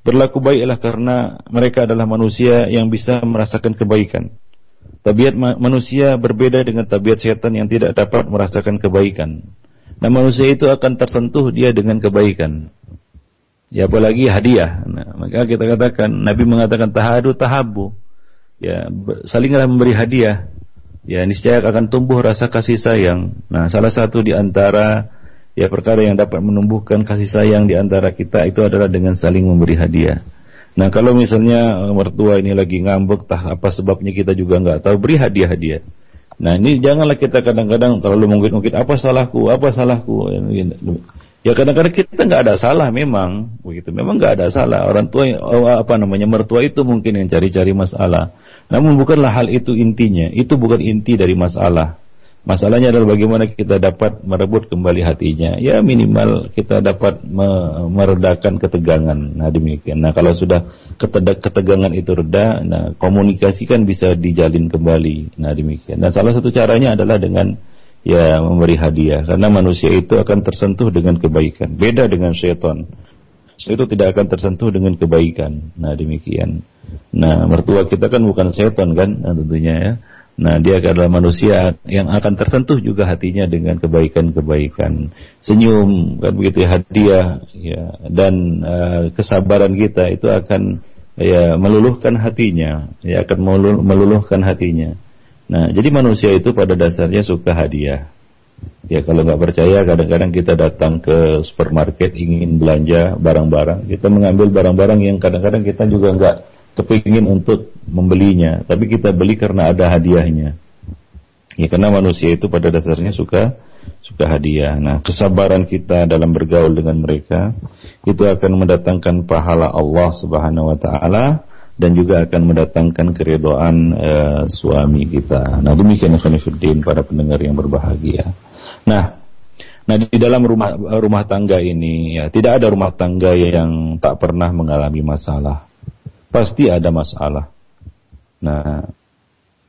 berlaku baiklah karena mereka adalah manusia yang bisa merasakan kebaikan. Tabiat manusia berbeda dengan tabiat setan yang tidak dapat merasakan kebaikan. Nah, manusia itu akan tersentuh dia dengan kebaikan. Ya apalagi hadiah. Nah, maka kita katakan Nabi mengatakan tahadu tahabu. Ya, salinglah memberi hadiah. Ya, niscaya akan tumbuh rasa kasih sayang. Nah, salah satu di antara ya perkara yang dapat menumbuhkan kasih sayang di antara kita itu adalah dengan saling memberi hadiah. Nah kalau misalnya mertua ini lagi ngambek, tah apa sebabnya kita juga nggak tahu, beri hadiah-hadiah. Nah ini janganlah kita kadang-kadang terlalu mungkin-mungkin apa salahku, apa salahku. Ya kadang-kadang kita nggak ada salah memang, begitu. Memang nggak ada salah. Orang tua oh, apa namanya mertua itu mungkin yang cari-cari masalah. Namun bukanlah hal itu intinya. Itu bukan inti dari masalah. Masalahnya adalah bagaimana kita dapat merebut kembali hatinya. Ya minimal kita dapat meredakan ketegangan. Nah demikian. Nah kalau sudah ketegangan itu reda, nah komunikasi kan bisa dijalin kembali. Nah demikian. Dan salah satu caranya adalah dengan ya memberi hadiah. Karena manusia itu akan tersentuh dengan kebaikan. Beda dengan syaitan. Itu tidak akan tersentuh dengan kebaikan. Nah demikian. Nah mertua kita kan bukan syaitan kan nah, tentunya ya. Nah, dia adalah manusia yang akan tersentuh juga hatinya dengan kebaikan-kebaikan. Senyum, kan begitu ya, hadiah, ya, dan uh, kesabaran kita itu akan ya meluluhkan hatinya, ya akan meluluhkan hatinya. Nah, jadi manusia itu pada dasarnya suka hadiah. Ya kalau nggak percaya kadang-kadang kita datang ke supermarket ingin belanja barang-barang, kita mengambil barang-barang yang kadang-kadang kita juga nggak kepingin untuk membelinya, tapi kita beli karena ada hadiahnya. Ya karena manusia itu pada dasarnya suka suka hadiah. Nah, kesabaran kita dalam bergaul dengan mereka itu akan mendatangkan pahala Allah Subhanahu wa taala dan juga akan mendatangkan keridhaan uh, suami kita. Nah, demikian ikhwanifiddin para pendengar yang berbahagia. Nah, nah di dalam rumah rumah tangga ini ya tidak ada rumah tangga yang tak pernah mengalami masalah pasti ada masalah. Nah,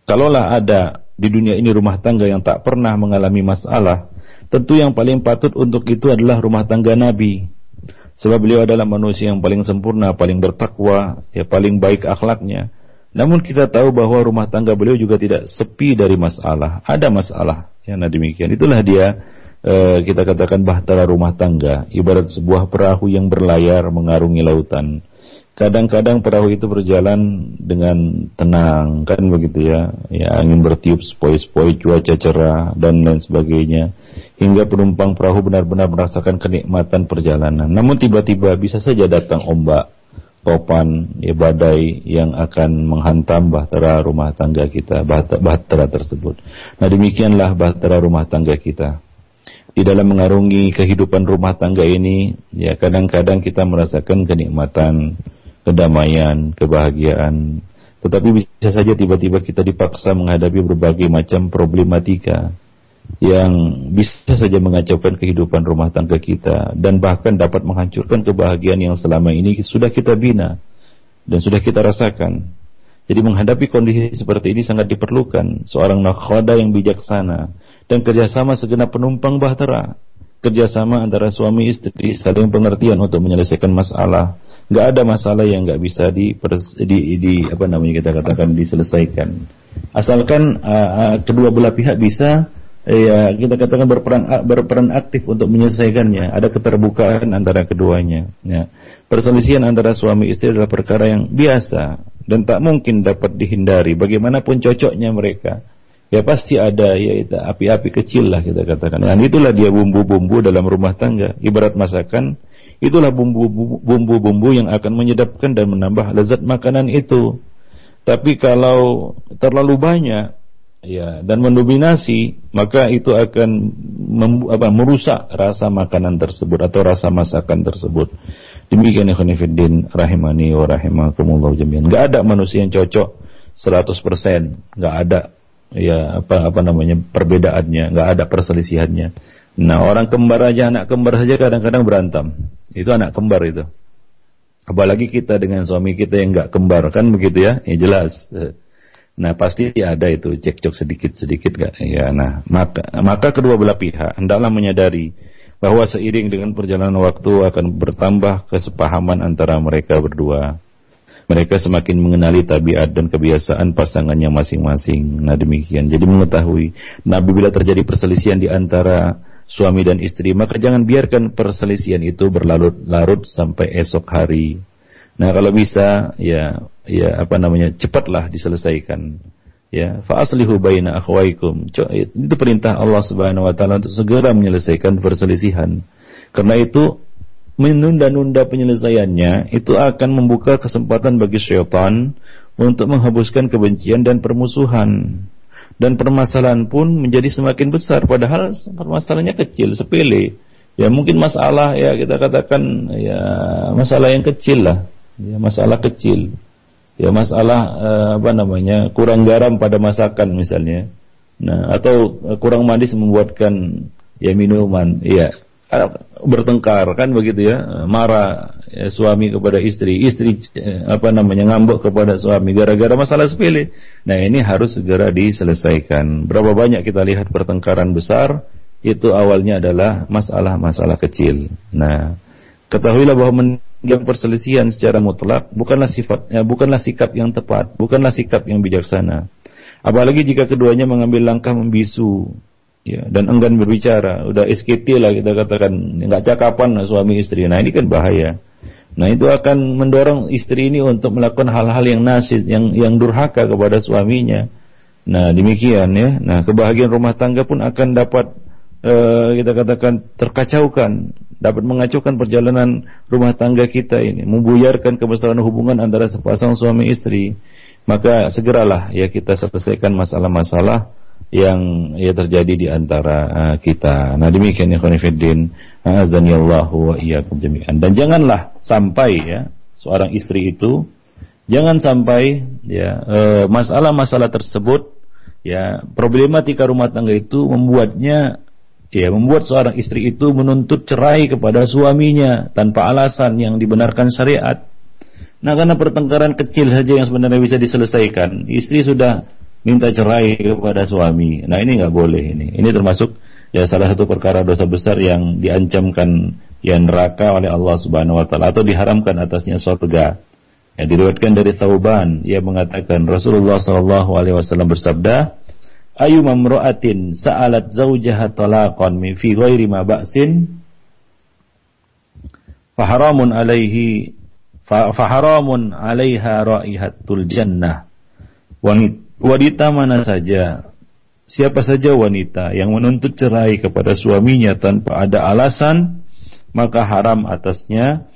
kalaulah ada di dunia ini rumah tangga yang tak pernah mengalami masalah, tentu yang paling patut untuk itu adalah rumah tangga Nabi. Sebab beliau adalah manusia yang paling sempurna, paling bertakwa, ya paling baik akhlaknya. Namun kita tahu bahwa rumah tangga beliau juga tidak sepi dari masalah. Ada masalah. Ya, nah demikian. Itulah dia eh, kita katakan bahtera rumah tangga, ibarat sebuah perahu yang berlayar mengarungi lautan. Kadang-kadang perahu itu berjalan dengan tenang, kan begitu ya. Ya angin bertiup sepoi-sepoi, cuaca cerah dan lain sebagainya. Hingga penumpang perahu benar-benar merasakan kenikmatan perjalanan. Namun tiba-tiba bisa saja datang ombak, topan, ya badai yang akan menghantam bahtera rumah tangga kita, bahtera tersebut. Nah demikianlah bahtera rumah tangga kita di dalam mengarungi kehidupan rumah tangga ini, ya kadang-kadang kita merasakan kenikmatan, kedamaian, kebahagiaan. Tetapi bisa saja tiba-tiba kita dipaksa menghadapi berbagai macam problematika yang bisa saja mengacaukan kehidupan rumah tangga kita dan bahkan dapat menghancurkan kebahagiaan yang selama ini sudah kita bina dan sudah kita rasakan. Jadi menghadapi kondisi seperti ini sangat diperlukan seorang nakhoda yang bijaksana dan kerjasama segenap penumpang bahtera kerjasama antara suami istri saling pengertian untuk menyelesaikan masalah. Nggak ada masalah yang nggak bisa di, di, di apa namanya kita katakan diselesaikan. Asalkan uh, uh, kedua belah pihak bisa ya kita katakan berperan berperan aktif untuk menyelesaikannya. Ada keterbukaan antara keduanya. Ya. Perselisihan antara suami istri adalah perkara yang biasa dan tak mungkin dapat dihindari. Bagaimanapun cocoknya mereka ya pasti ada ya api-api kecil lah kita katakan. Dan itulah dia bumbu-bumbu dalam rumah tangga. Ibarat masakan, itulah bumbu-bumbu yang akan menyedapkan dan menambah lezat makanan itu. Tapi kalau terlalu banyak ya dan mendominasi, maka itu akan mem, apa, merusak rasa makanan tersebut atau rasa masakan tersebut. Demikian ikhwan fillah rahimani wa rahimakumullah jami'an. Enggak ada manusia yang cocok 100%, enggak ada ya apa apa namanya perbedaannya, nggak ada perselisihannya. Nah orang kembar aja anak kembar saja kadang-kadang berantem. Itu anak kembar itu. Apalagi kita dengan suami kita yang nggak kembar kan begitu ya? Ya jelas. Nah pasti ada itu cekcok sedikit-sedikit gak? Ya nah maka maka kedua belah pihak hendaklah menyadari bahwa seiring dengan perjalanan waktu akan bertambah kesepahaman antara mereka berdua. Mereka semakin mengenali tabiat dan kebiasaan pasangannya masing-masing. Nah demikian. Jadi mengetahui. Nah bila terjadi perselisihan di antara suami dan istri, maka jangan biarkan perselisihan itu berlarut-larut sampai esok hari. Nah kalau bisa ya ya apa namanya cepatlah diselesaikan ya fa aslihu baina akhwaikum itu perintah Allah Subhanahu wa taala untuk segera menyelesaikan perselisihan karena itu menunda-nunda penyelesaiannya itu akan membuka kesempatan bagi syaitan untuk menghapuskan kebencian dan permusuhan. Dan permasalahan pun menjadi semakin besar padahal permasalahannya kecil sepele. Ya mungkin masalah ya kita katakan ya masalah yang kecil lah. Ya masalah kecil. Ya masalah uh, apa namanya kurang garam pada masakan misalnya. Nah atau uh, kurang manis membuatkan ya minuman. Ya bertengkar kan begitu ya? Marah ya, suami kepada istri. Istri uh, apa namanya ngambek kepada suami gara-gara masalah sepele. Nah ini harus segera diselesaikan. Berapa banyak kita lihat pertengkaran besar itu awalnya adalah masalah-masalah kecil. Nah ketahuilah bahwa yang perselisihan secara mutlak bukanlah sifat ya, bukanlah sikap yang tepat, bukanlah sikap yang bijaksana. Apalagi jika keduanya mengambil langkah membisu ya dan enggan berbicara, udah SKT lah kita katakan, nggak cakapan lah suami istri. Nah, ini kan bahaya. Nah, itu akan mendorong istri ini untuk melakukan hal-hal yang nasis, yang yang durhaka kepada suaminya. Nah, demikian ya. Nah, kebahagiaan rumah tangga pun akan dapat uh, kita katakan terkacaukan dapat mengacaukan perjalanan rumah tangga kita ini, membuyarkan kebesaran hubungan antara sepasang suami istri, maka segeralah ya kita selesaikan masalah-masalah yang ya terjadi di antara uh, kita. Nah demikian ya khonifuddin, azanillahu wa iyyakum jami'an. Dan janganlah sampai ya seorang istri itu jangan sampai ya uh, masalah-masalah tersebut ya problematika rumah tangga itu membuatnya ya membuat seorang istri itu menuntut cerai kepada suaminya tanpa alasan yang dibenarkan syariat. Nah karena pertengkaran kecil saja yang sebenarnya bisa diselesaikan, istri sudah minta cerai kepada suami. Nah ini nggak boleh ini. Ini termasuk ya salah satu perkara dosa besar yang diancamkan yang neraka oleh Allah Subhanahu wa taala atau diharamkan atasnya surga. Ya, diriwayatkan dari Tauban ia mengatakan Rasulullah sallallahu alaihi wasallam bersabda, ayu mamra'atin sa'alat zawjaha talaqan min fi ghairi ma ba'sin faharamun alaihi faharamun alaiha raihatul jannah wanita mana saja siapa saja wanita yang menuntut cerai kepada suaminya tanpa ada alasan maka haram atasnya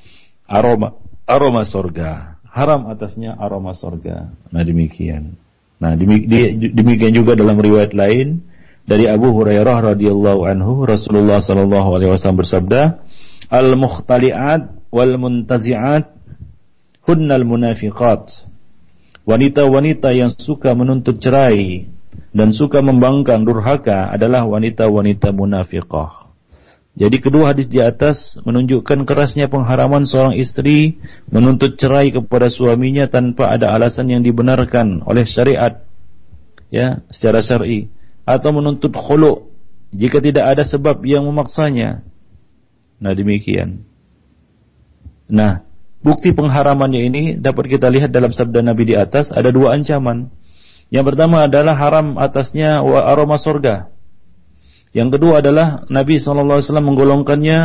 aroma aroma sorga. Haram atasnya aroma sorga. Nah demikian. Nah, demikian juga dalam riwayat lain dari Abu Hurairah radhiyallahu anhu Rasulullah sallallahu alaihi wasallam bersabda, "Al-mukhtali'at wal muntazi'at hunnal munafiqat." Wanita-wanita yang suka menuntut cerai dan suka membangkang durhaka adalah wanita-wanita munafiqah. Jadi kedua hadis di atas menunjukkan kerasnya pengharaman seorang istri menuntut cerai kepada suaminya tanpa ada alasan yang dibenarkan oleh syariat ya secara syar'i atau menuntut khulu jika tidak ada sebab yang memaksanya. Nah demikian. Nah, bukti pengharamannya ini dapat kita lihat dalam sabda Nabi di atas ada dua ancaman. Yang pertama adalah haram atasnya aroma surga. Yang kedua adalah Nabi SAW menggolongkannya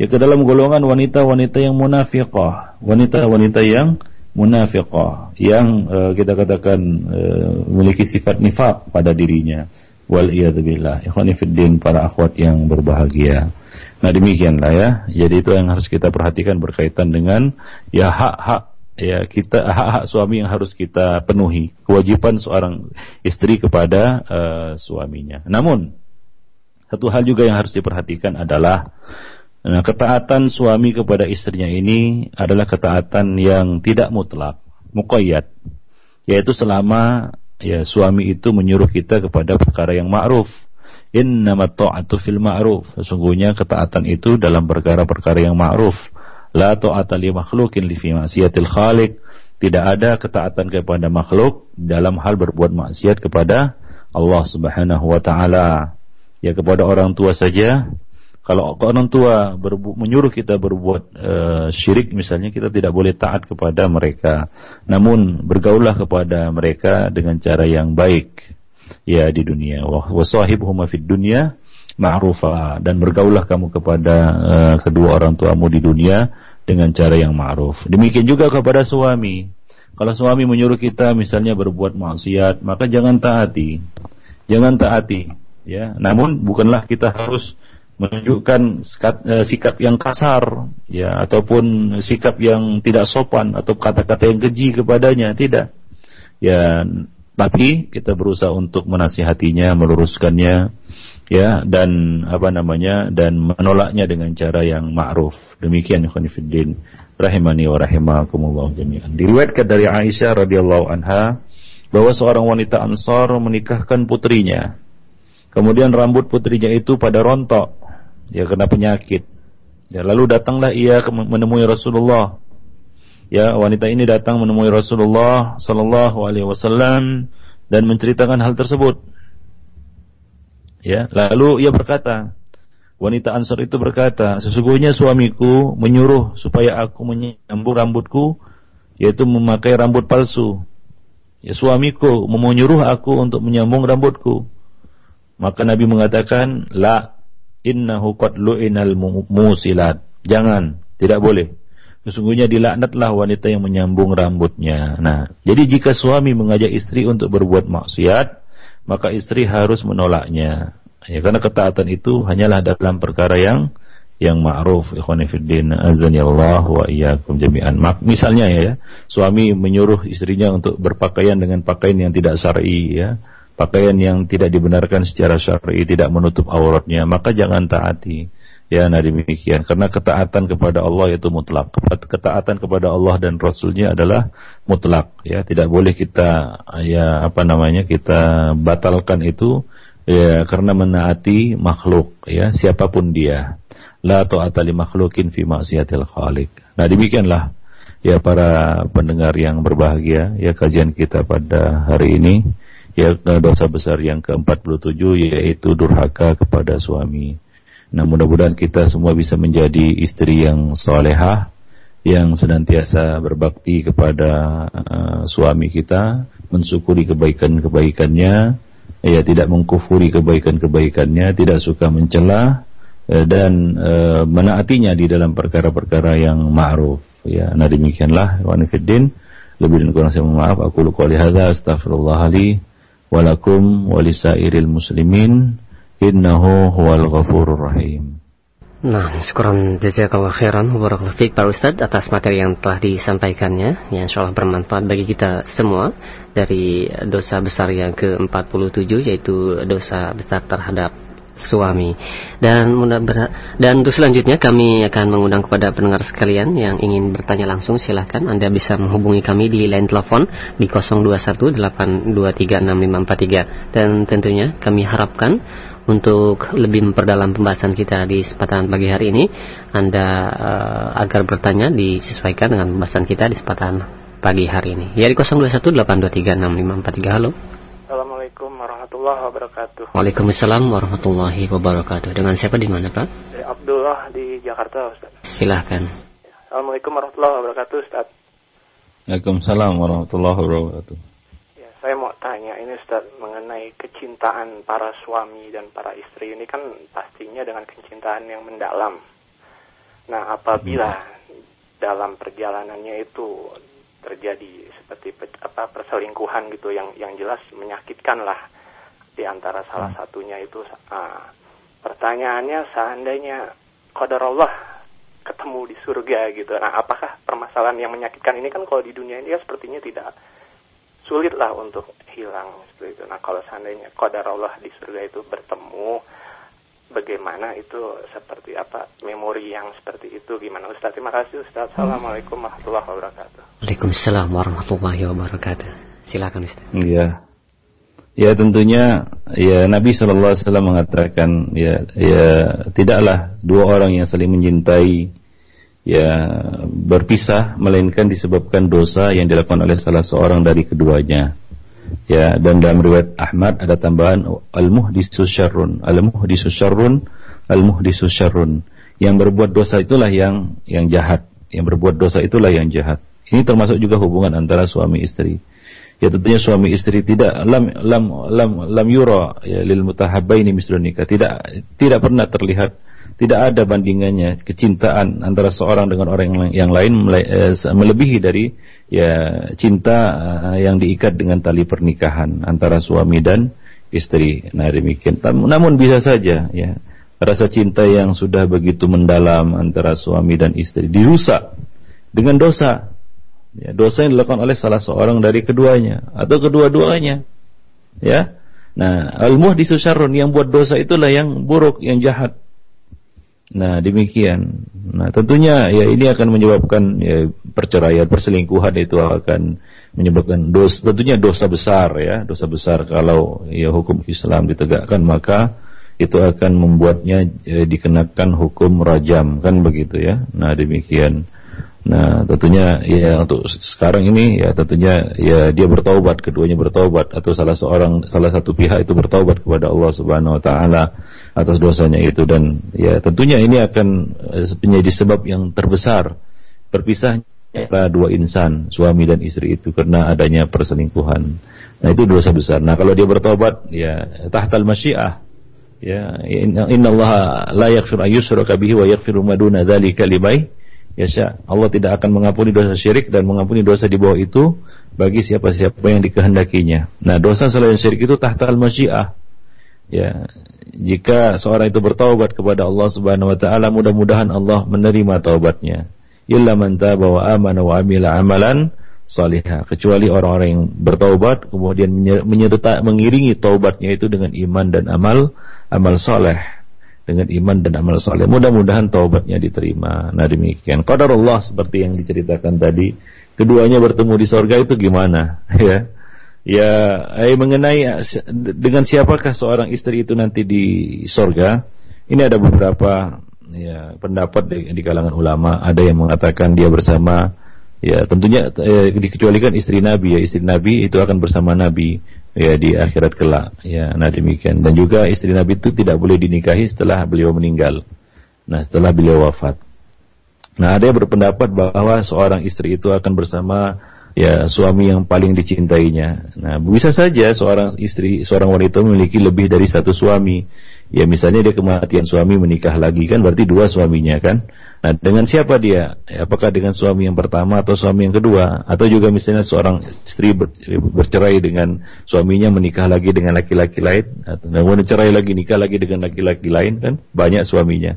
ya ke dalam golongan wanita-wanita yang munafiqah, wanita-wanita yang munafiqah yang uh, kita katakan uh, memiliki sifat nifak pada dirinya. Wal iyadzubillah. Fiddin para akhwat yang berbahagia. Nah demikianlah ya. Jadi itu yang harus kita perhatikan berkaitan dengan ya hak-hak ya kita hak-hak suami yang harus kita penuhi. Kewajiban seorang istri kepada uh, suaminya. Namun satu hal juga yang harus diperhatikan adalah nah, ketaatan suami kepada istrinya ini adalah ketaatan yang tidak mutlak, muqayyad. Yaitu selama ya suami itu menyuruh kita kepada perkara yang ma'ruf. Innamat ta'atu fil ma'ruf. Sesungguhnya ketaatan itu dalam perkara-perkara yang ma'ruf. La ta'ata li makhlukin li fi ma'siyatil khaliq. Tidak ada ketaatan kepada makhluk dalam hal berbuat maksiat kepada Allah Subhanahu wa taala ya kepada orang tua saja Kalau orang tua menyuruh kita berbuat uh, syirik misalnya kita tidak boleh taat kepada mereka. Namun bergaullah kepada mereka dengan cara yang baik ya di dunia. Wa sahibhum fid dunya ma'rufa dan bergaullah kamu kepada uh, kedua orang tuamu di dunia dengan cara yang ma'ruf. Demikian juga kepada suami. Kalau suami menyuruh kita misalnya berbuat maksiat, maka jangan taati. Jangan taati, ya. Namun bukanlah kita harus menunjukkan eh, sikap yang kasar ya ataupun sikap yang tidak sopan atau kata-kata yang keji kepadanya tidak ya tapi kita berusaha untuk menasihatinya meluruskannya ya dan apa namanya dan menolaknya dengan cara yang ma'ruf demikian fillah rahimani wa rahimakumullah jami'an diriwayatkan dari Aisyah radhiyallahu anha bahwa seorang wanita Ansar menikahkan putrinya kemudian rambut putrinya itu pada rontok ya kena penyakit. Ya, lalu datanglah ia menemui Rasulullah. Ya, wanita ini datang menemui Rasulullah sallallahu alaihi wasallam dan menceritakan hal tersebut. Ya, lalu ia berkata, wanita Ansar itu berkata, sesungguhnya suamiku menyuruh supaya aku menyambung rambutku yaitu memakai rambut palsu. Ya, suamiku menyuruh aku untuk menyambung rambutku. Maka Nabi mengatakan, la innahu qad lu'inal musilat. Jangan, tidak boleh. Sesungguhnya dilaknatlah wanita yang menyambung rambutnya. Nah, jadi jika suami mengajak istri untuk berbuat maksiat, maka istri harus menolaknya. Ya, karena ketaatan itu hanyalah dalam perkara yang yang ma'ruf ikhwani fiddin wa iyyakum jami'an. Misalnya ya, suami menyuruh istrinya untuk berpakaian dengan pakaian yang tidak syar'i ya pakaian yang tidak dibenarkan secara syar'i tidak menutup auratnya maka jangan taati ya nah demikian. Karena ketaatan kepada Allah itu mutlak. Ketaatan kepada Allah dan Rasulnya adalah mutlak. Ya tidak boleh kita ya apa namanya kita batalkan itu ya karena menaati makhluk. Ya siapa pun dia. La ta'ata li makhlukin fi maksiatil khaliq. Nah demikianlah ya para pendengar yang berbahagia ya kajian kita pada hari ini. Ya dosa besar yang ke-47 yaitu durhaka kepada suami. Nah mudah-mudahan kita semua bisa menjadi istri yang solehah, yang senantiasa berbakti kepada uh, suami kita, mensyukuri kebaikan-kebaikannya, ya tidak mengkufuri kebaikan-kebaikannya, tidak suka mencela uh, dan uh, menaatinya di dalam perkara-perkara yang ma'ruf. Ya, nah demikianlah wa Lebih dan kurang saya mohon maaf. Aku luka hadza astaghfirullah walakum walisairil muslimin innahu huwal ghafurur rahim. Nah, syukuran jazakallah khairan Barakallahu fiik Pak Ustadz atas materi yang telah disampaikannya yang insya bermanfaat bagi kita semua dari dosa besar yang ke-47 yaitu dosa besar terhadap suami. Dan dan untuk selanjutnya kami akan mengundang kepada pendengar sekalian yang ingin bertanya langsung silahkan Anda bisa menghubungi kami di line telepon di 0218236543 dan tentunya kami harapkan untuk lebih memperdalam pembahasan kita di kesempatan pagi hari ini Anda uh, agar bertanya disesuaikan dengan pembahasan kita di kesempatan pagi hari ini. Ya di 0218236543 halo. Assalamualaikum warahmatullahi wabarakatuh. Waalaikumsalam warahmatullahi wabarakatuh. Dengan siapa di mana, Pak? Dari Abdullah di Jakarta, Ustaz. Silahkan. Assalamualaikum warahmatullahi wabarakatuh, Ustaz. Waalaikumsalam warahmatullahi wabarakatuh. Ya, saya mau tanya ini Ustaz mengenai kecintaan para suami dan para istri ini kan pastinya dengan kecintaan yang mendalam. Nah, apabila dalam perjalanannya itu terjadi seperti apa perselingkuhan gitu yang yang jelas menyakitkan lah di antara salah hmm. satunya itu uh, pertanyaannya seandainya qadar Allah ketemu di surga gitu nah apakah permasalahan yang menyakitkan ini kan kalau di dunia ini ya sepertinya tidak sulit lah untuk hilang seperti itu. Nah kalau seandainya qadar Allah di surga itu bertemu bagaimana itu seperti apa? Memori yang seperti itu gimana? Ustaz terima kasih Ustaz. Assalamualaikum warahmatullahi wabarakatuh. Waalaikumsalam warahmatullahi wabarakatuh. Silakan Ustaz. Iya. Ya tentunya ya Nabi Shallallahu Alaihi Wasallam mengatakan ya ya tidaklah dua orang yang saling mencintai ya berpisah melainkan disebabkan dosa yang dilakukan oleh salah seorang dari keduanya Ya, dan dalam riwayat Ahmad ada tambahan al-muhdisu syarrun. Al-muhdisu syarrun al-muhdisu syarrun. Yang berbuat dosa itulah yang yang jahat. Yang berbuat dosa itulah yang jahat. Ini termasuk juga hubungan antara suami istri. Ya tentunya suami istri tidak lam lam lam lam yura ya, lil mutahabbaini mislun nikah. Tidak tidak pernah terlihat tidak ada bandingannya kecintaan antara seorang dengan orang yang lain eh, melebihi dari ya cinta eh, yang diikat dengan tali pernikahan antara suami dan istri. Nah demikian. Namun bisa saja ya rasa cinta yang sudah begitu mendalam antara suami dan istri dirusak dengan dosa Ya, dosa yang dilakukan oleh salah seorang dari keduanya atau kedua-duanya. Ya. Nah, al-muhdisu syarrun yang buat dosa itulah yang buruk, yang jahat. Nah, demikian. Nah, tentunya ya ini akan menyebabkan ya, perceraian, perselingkuhan itu akan menyebabkan dosa tentunya dosa besar ya, dosa besar kalau ya hukum Islam ditegakkan maka itu akan membuatnya ya, dikenakan hukum rajam kan begitu ya. Nah, demikian. Nah, tentunya ya untuk sekarang ini ya tentunya ya dia bertaubat, keduanya bertaubat atau salah seorang salah satu pihak itu bertaubat kepada Allah Subhanahu wa taala atas dosanya itu dan ya tentunya ini akan eh, menjadi sebab yang terbesar terpisahnya dua insan, suami dan istri itu karena adanya perselingkuhan. Nah, itu dosa besar. Nah, kalau dia bertobat ya tahtal masyiah ya inna Allah la yaghfiru ayyushraka bihi wa yaghfiru ma duna dzalika liman yasha. Allah tidak akan mengampuni dosa syirik dan mengampuni dosa di bawah itu bagi siapa-siapa yang dikehendakinya. Nah, dosa selain syirik itu tahta al-masyiah. Ya, jika seorang itu bertaubat kepada Allah Subhanahu wa taala, mudah-mudahan Allah menerima taubatnya. Illa man taba wa amana wa amila amalan salihah. Kecuali orang-orang yang bertaubat kemudian menyerta mengiringi taubatnya itu dengan iman dan amal amal soleh dengan iman dan amal soleh. Mudah-mudahan taubatnya diterima. Nah demikian. Allah seperti yang diceritakan tadi. Keduanya bertemu di sorga itu gimana? Ya, ya. Eh, mengenai dengan siapakah seorang istri itu nanti di sorga? Ini ada beberapa ya pendapat di, di kalangan ulama. Ada yang mengatakan dia bersama ya tentunya eh, dikecualikan istri Nabi ya istri Nabi itu akan bersama Nabi ya di akhirat kelak ya nah demikian dan juga istri Nabi itu tidak boleh dinikahi setelah beliau meninggal nah setelah beliau wafat nah ada yang berpendapat bahwa seorang istri itu akan bersama ya suami yang paling dicintainya nah bisa saja seorang istri seorang wanita memiliki lebih dari satu suami ya misalnya dia kematian suami menikah lagi kan berarti dua suaminya kan Nah, dengan siapa dia? Apakah dengan suami yang pertama atau suami yang kedua? Atau juga misalnya seorang istri ber, bercerai dengan suaminya menikah lagi dengan laki-laki lain, atau kemudian cerai lagi nikah lagi dengan laki-laki lain kan banyak suaminya.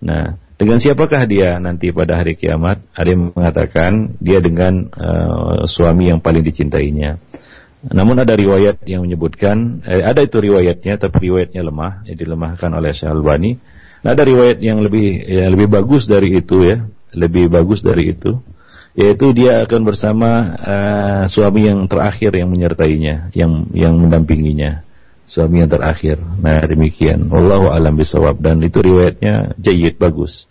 Nah, dengan siapakah dia nanti pada hari kiamat? Ada yang mengatakan dia dengan uh, suami yang paling dicintainya. Namun ada riwayat yang menyebutkan, eh, ada itu riwayatnya, tapi riwayatnya lemah, yang dilemahkan oleh Syekh Albani Nah, ada riwayat yang lebih ya, lebih bagus dari itu ya, lebih bagus dari itu, yaitu dia akan bersama uh, suami yang terakhir yang menyertainya, yang yang mendampinginya, suami yang terakhir. Nah, demikian. Wallahu alam bisawab dan itu riwayatnya jayyid bagus.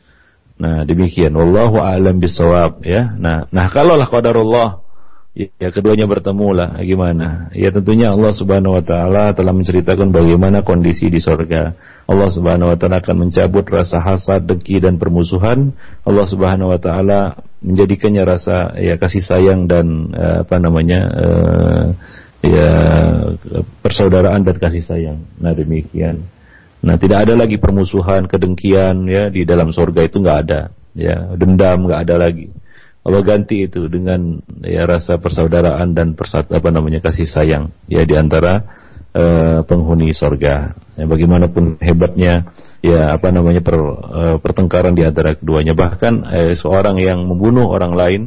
Nah, demikian. Wallahu alam bisawab ya. Nah, nah kalaulah qadarullah ya keduanya bertemu lah gimana? Ya tentunya Allah subhanahu wa ta'ala telah menceritakan bagaimana kondisi di sorga. Allah subhanahu wa ta'ala akan mencabut rasa hasad, dengki dan permusuhan. Allah subhanahu wa ta'ala menjadikannya rasa ya kasih sayang dan uh, apa namanya uh, ya persaudaraan dan kasih sayang. Nah demikian nah tidak ada lagi permusuhan kedengkian ya di dalam sorga itu nggak ada. Ya dendam nggak ada lagi. Allah ganti itu dengan ya rasa persaudaraan dan persat apa namanya kasih sayang ya di antara uh, penghuni sorga. Ya, bagaimanapun hebatnya ya apa namanya per, uh, pertengkaran di antara keduanya. Bahkan eh, seorang yang membunuh orang lain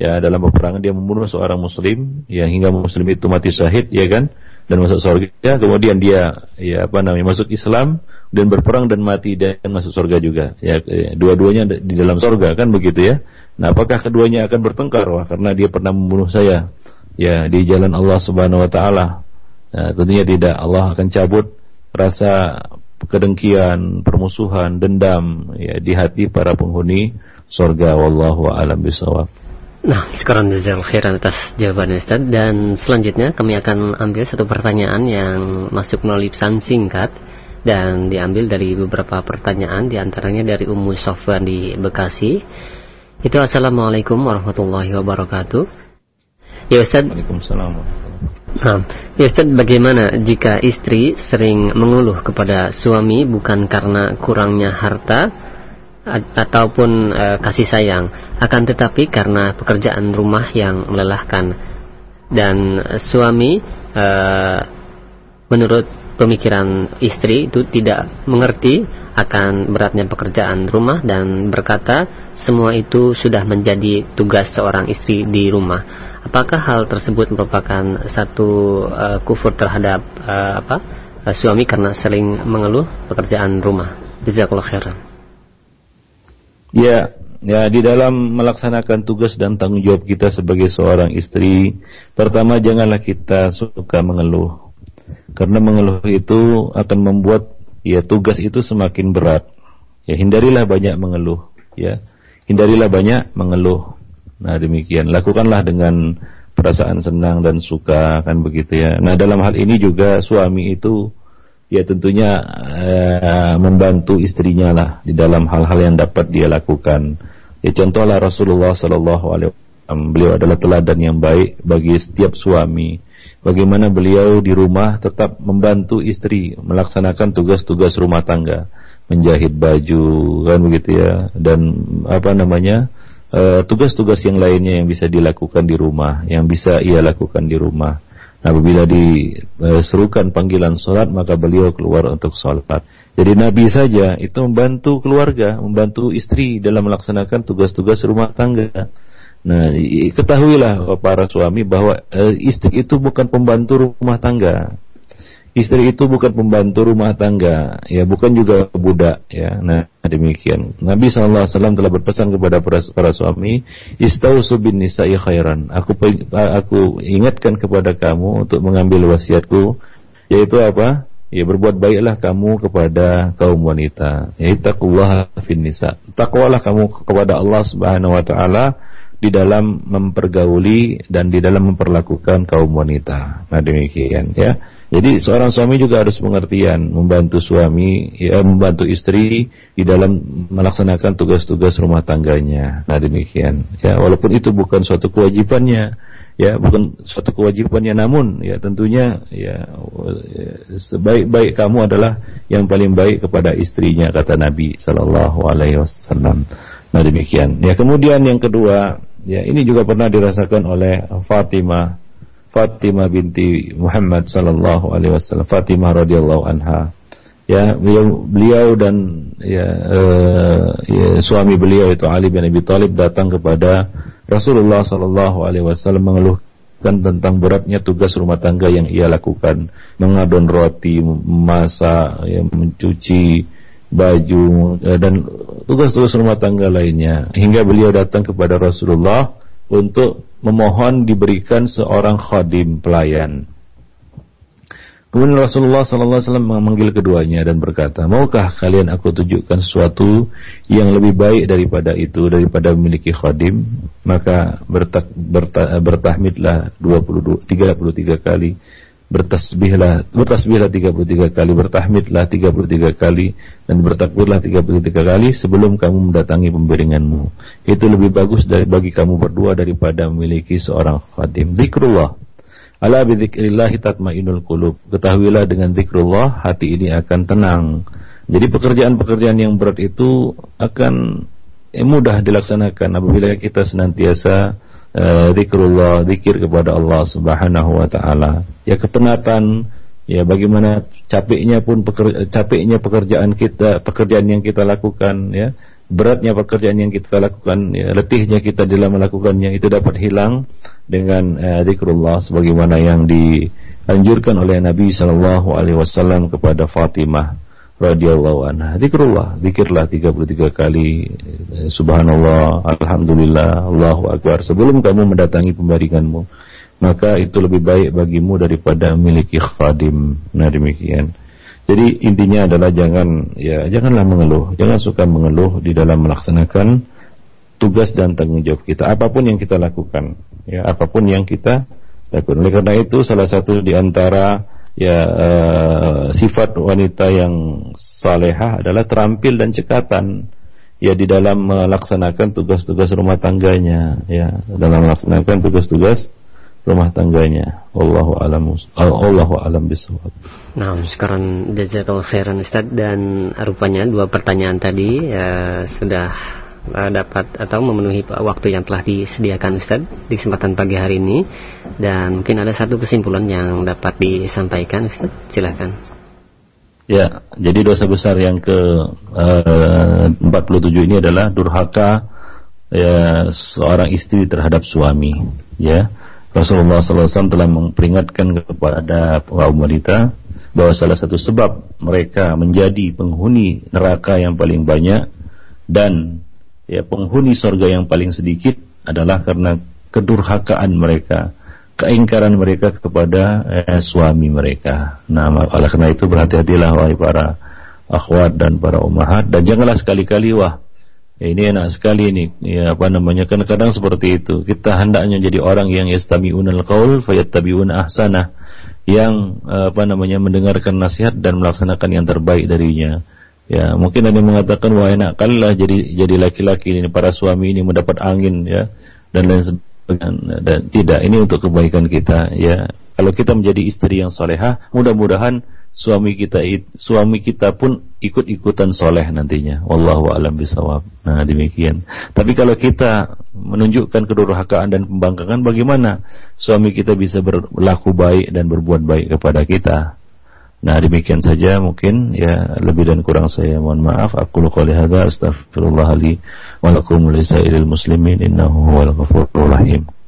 ya dalam peperangan dia membunuh seorang muslim ya hingga muslim itu mati syahid ya kan dan masuk surga kemudian dia ya apa namanya masuk Islam dan berperang dan mati dan masuk surga juga. Ya dua-duanya di dalam surga kan begitu ya? Nah apakah keduanya akan bertengkar? Wah karena dia pernah membunuh saya. Ya di jalan Allah Subhanahu wa taala. Nah, tentunya tidak. Allah akan cabut rasa kedengkian permusuhan dendam ya di hati para penghuni surga. Wallahu alam bisawab Nah, sekarang jazal khairan atas jawaban Ustaz dan selanjutnya kami akan ambil satu pertanyaan yang masuk melalui pesan singkat dan diambil dari beberapa pertanyaan di antaranya dari Ummu Sofwan di Bekasi. Itu Assalamualaikum warahmatullahi wabarakatuh. Ya Ustaz. Waalaikumsalam. Nah, ya Ustaz bagaimana jika istri sering mengeluh kepada suami bukan karena kurangnya harta ataupun e, kasih sayang, akan tetapi karena pekerjaan rumah yang melelahkan dan suami e, menurut pemikiran istri itu tidak mengerti akan beratnya pekerjaan rumah dan berkata semua itu sudah menjadi tugas seorang istri di rumah. Apakah hal tersebut merupakan satu uh, kufur terhadap uh, apa uh, suami karena sering mengeluh pekerjaan rumah? Jazakallah khairan. Ya, ya di dalam melaksanakan tugas dan tanggung jawab kita sebagai seorang istri, pertama janganlah kita suka mengeluh karena mengeluh itu akan membuat ya tugas itu semakin berat. Ya hindarilah banyak mengeluh, ya. Hindarilah banyak mengeluh. Nah, demikian. Lakukanlah dengan perasaan senang dan suka kan begitu ya. Nah, dalam hal ini juga suami itu ya tentunya eh, membantu istrinya lah di dalam hal-hal yang dapat dia lakukan. Ya contohlah Rasulullah Sallallahu Alaihi Wasallam beliau adalah teladan yang baik bagi setiap suami bagaimana beliau di rumah tetap membantu istri melaksanakan tugas-tugas rumah tangga, menjahit baju kan begitu ya dan apa namanya eh, tugas-tugas uh, yang lainnya yang bisa dilakukan di rumah, yang bisa ia lakukan di rumah. Apabila diserukan panggilan sholat maka beliau keluar untuk sholat. Jadi Nabi saja itu membantu keluarga, membantu istri dalam melaksanakan tugas-tugas rumah tangga. Nah, ketahuilah para suami bahwa e, istri itu bukan pembantu rumah tangga. Istri itu bukan pembantu rumah tangga, ya bukan juga budak, ya. Nah, demikian. Nabi SAW telah berpesan kepada para, para suami, "Istausu bin nisa'i khairan." Aku aku ingatkan kepada kamu untuk mengambil wasiatku, yaitu apa? Ya berbuat baiklah kamu kepada kaum wanita. Yaitu taqwa fin nisa. Takwalah kamu kepada Allah Subhanahu wa taala di dalam mempergauli dan di dalam memperlakukan kaum wanita. Nah demikian ya. Jadi seorang suami juga harus pengertian membantu suami, ya, membantu istri di dalam melaksanakan tugas-tugas rumah tangganya. Nah demikian ya. Walaupun itu bukan suatu kewajibannya, ya bukan suatu kewajibannya, namun ya tentunya ya sebaik-baik kamu adalah yang paling baik kepada istrinya kata Nabi Shallallahu Alaihi Wasallam. Nah demikian. Ya kemudian yang kedua Ya, ini juga pernah dirasakan oleh Fatimah Fatimah binti Muhammad sallallahu alaihi wasallam, Fatimah radhiyallahu anha. Ya, beliau, beliau dan ya, uh, ya suami beliau itu Ali bin Abi Thalib datang kepada Rasulullah sallallahu alaihi wasallam mengeluhkan tentang beratnya tugas rumah tangga yang ia lakukan, mengadon roti, memasak, ya, mencuci, baju eh, dan tugas-tugas rumah tangga lainnya hingga beliau datang kepada Rasulullah untuk memohon diberikan seorang khadim pelayan. Kemudian Rasulullah sallallahu alaihi wasallam memanggil keduanya dan berkata, "Maukah kalian aku tunjukkan sesuatu yang lebih baik daripada itu daripada memiliki khadim?" Maka bertak, berta, bertahmidlah 22 33 kali bertasbihlah bertasbihlah 33 kali bertahmidlah 33 kali dan bertakbirlah 33 kali sebelum kamu mendatangi pembiringanmu. Itu lebih bagus dari bagi kamu berdua daripada memiliki seorang khadim. Zikrullah. Ala bidzikrillah tatmainul qulub. Ketahuilah dengan zikrullah hati ini akan tenang. Jadi pekerjaan-pekerjaan yang berat itu akan eh, mudah dilaksanakan apabila kita senantiasa zikrullah, zikir kepada Allah Subhanahu wa taala. Ya kepenatan, ya bagaimana capeknya pun peker, capeknya pekerjaan kita, pekerjaan yang kita lakukan ya, beratnya pekerjaan yang kita lakukan, ya, letihnya kita dalam melakukannya itu dapat hilang dengan uh, zikrullah sebagaimana yang dianjurkan oleh Nabi sallallahu alaihi wasallam kepada Fatimah radhiyallahu anha. Zikrullah, zikirlah 33 kali subhanallah, alhamdulillah, Allahu akbar sebelum kamu mendatangi pembaringanmu. Maka itu lebih baik bagimu daripada memiliki khadim. Nah demikian. Jadi intinya adalah jangan ya janganlah mengeluh, jangan suka mengeluh di dalam melaksanakan tugas dan tanggung jawab kita apa pun yang kita lakukan, ya apa pun yang kita lakukan. Oleh karena itu salah satu di antara ya uh, sifat wanita yang salehah adalah terampil dan cekatan. Ya di dalam melaksanakan tugas-tugas rumah tangganya. Ya dalam melaksanakan tugas-tugas rumah tangganya. Allahu alam Allahu alam bisawab. Nah, sekarang jazakallahu khairan Ustaz. Dan rupanya dua pertanyaan tadi ya, sudah uh, dapat atau memenuhi waktu yang telah disediakan Ustaz di kesempatan pagi hari ini. Dan mungkin ada satu kesimpulan yang dapat disampaikan Ustaz. Silakan. Ya, jadi dosa besar yang ke uh, 47 ini adalah durhaka ya seorang istri terhadap suami, ya. Rasulullah SAW telah memperingatkan kepada kaum wanita bahwa salah satu sebab mereka menjadi penghuni neraka yang paling banyak dan ya penghuni sorga yang paling sedikit adalah karena kedurhakaan mereka keingkaran mereka kepada eh, suami mereka. Nah, oleh karena itu berhati-hatilah wahai para akhwat dan para ummahat dan janganlah sekali-kali wah ya ini enak sekali ini. Ya apa namanya kan kadang seperti itu. Kita hendaknya jadi orang yang yastami'unal qaul fayattabi'una ahsanah. Yang eh, apa namanya mendengarkan nasihat dan melaksanakan yang terbaik darinya ya mungkin ada yang mengatakan wah enak kali lah jadi jadi laki-laki ini para suami ini mendapat angin ya dan lain sebagainya. Dan tidak ini untuk kebaikan kita ya. Kalau kita menjadi istri yang solehah mudah-mudahan suami kita suami kita pun ikut-ikutan soleh nantinya. Wallahu alam bisawab nah demikian. Tapi kalau kita menunjukkan kedurhakaan dan pembangkangan bagaimana suami kita bisa berlaku baik dan berbuat baik kepada kita Nah demikian saja mungkin ya lebih dan kurang saya mohon maaf. Aku qouli hadza astaghfirullah li wa muslimin innahu huwal ghafurur.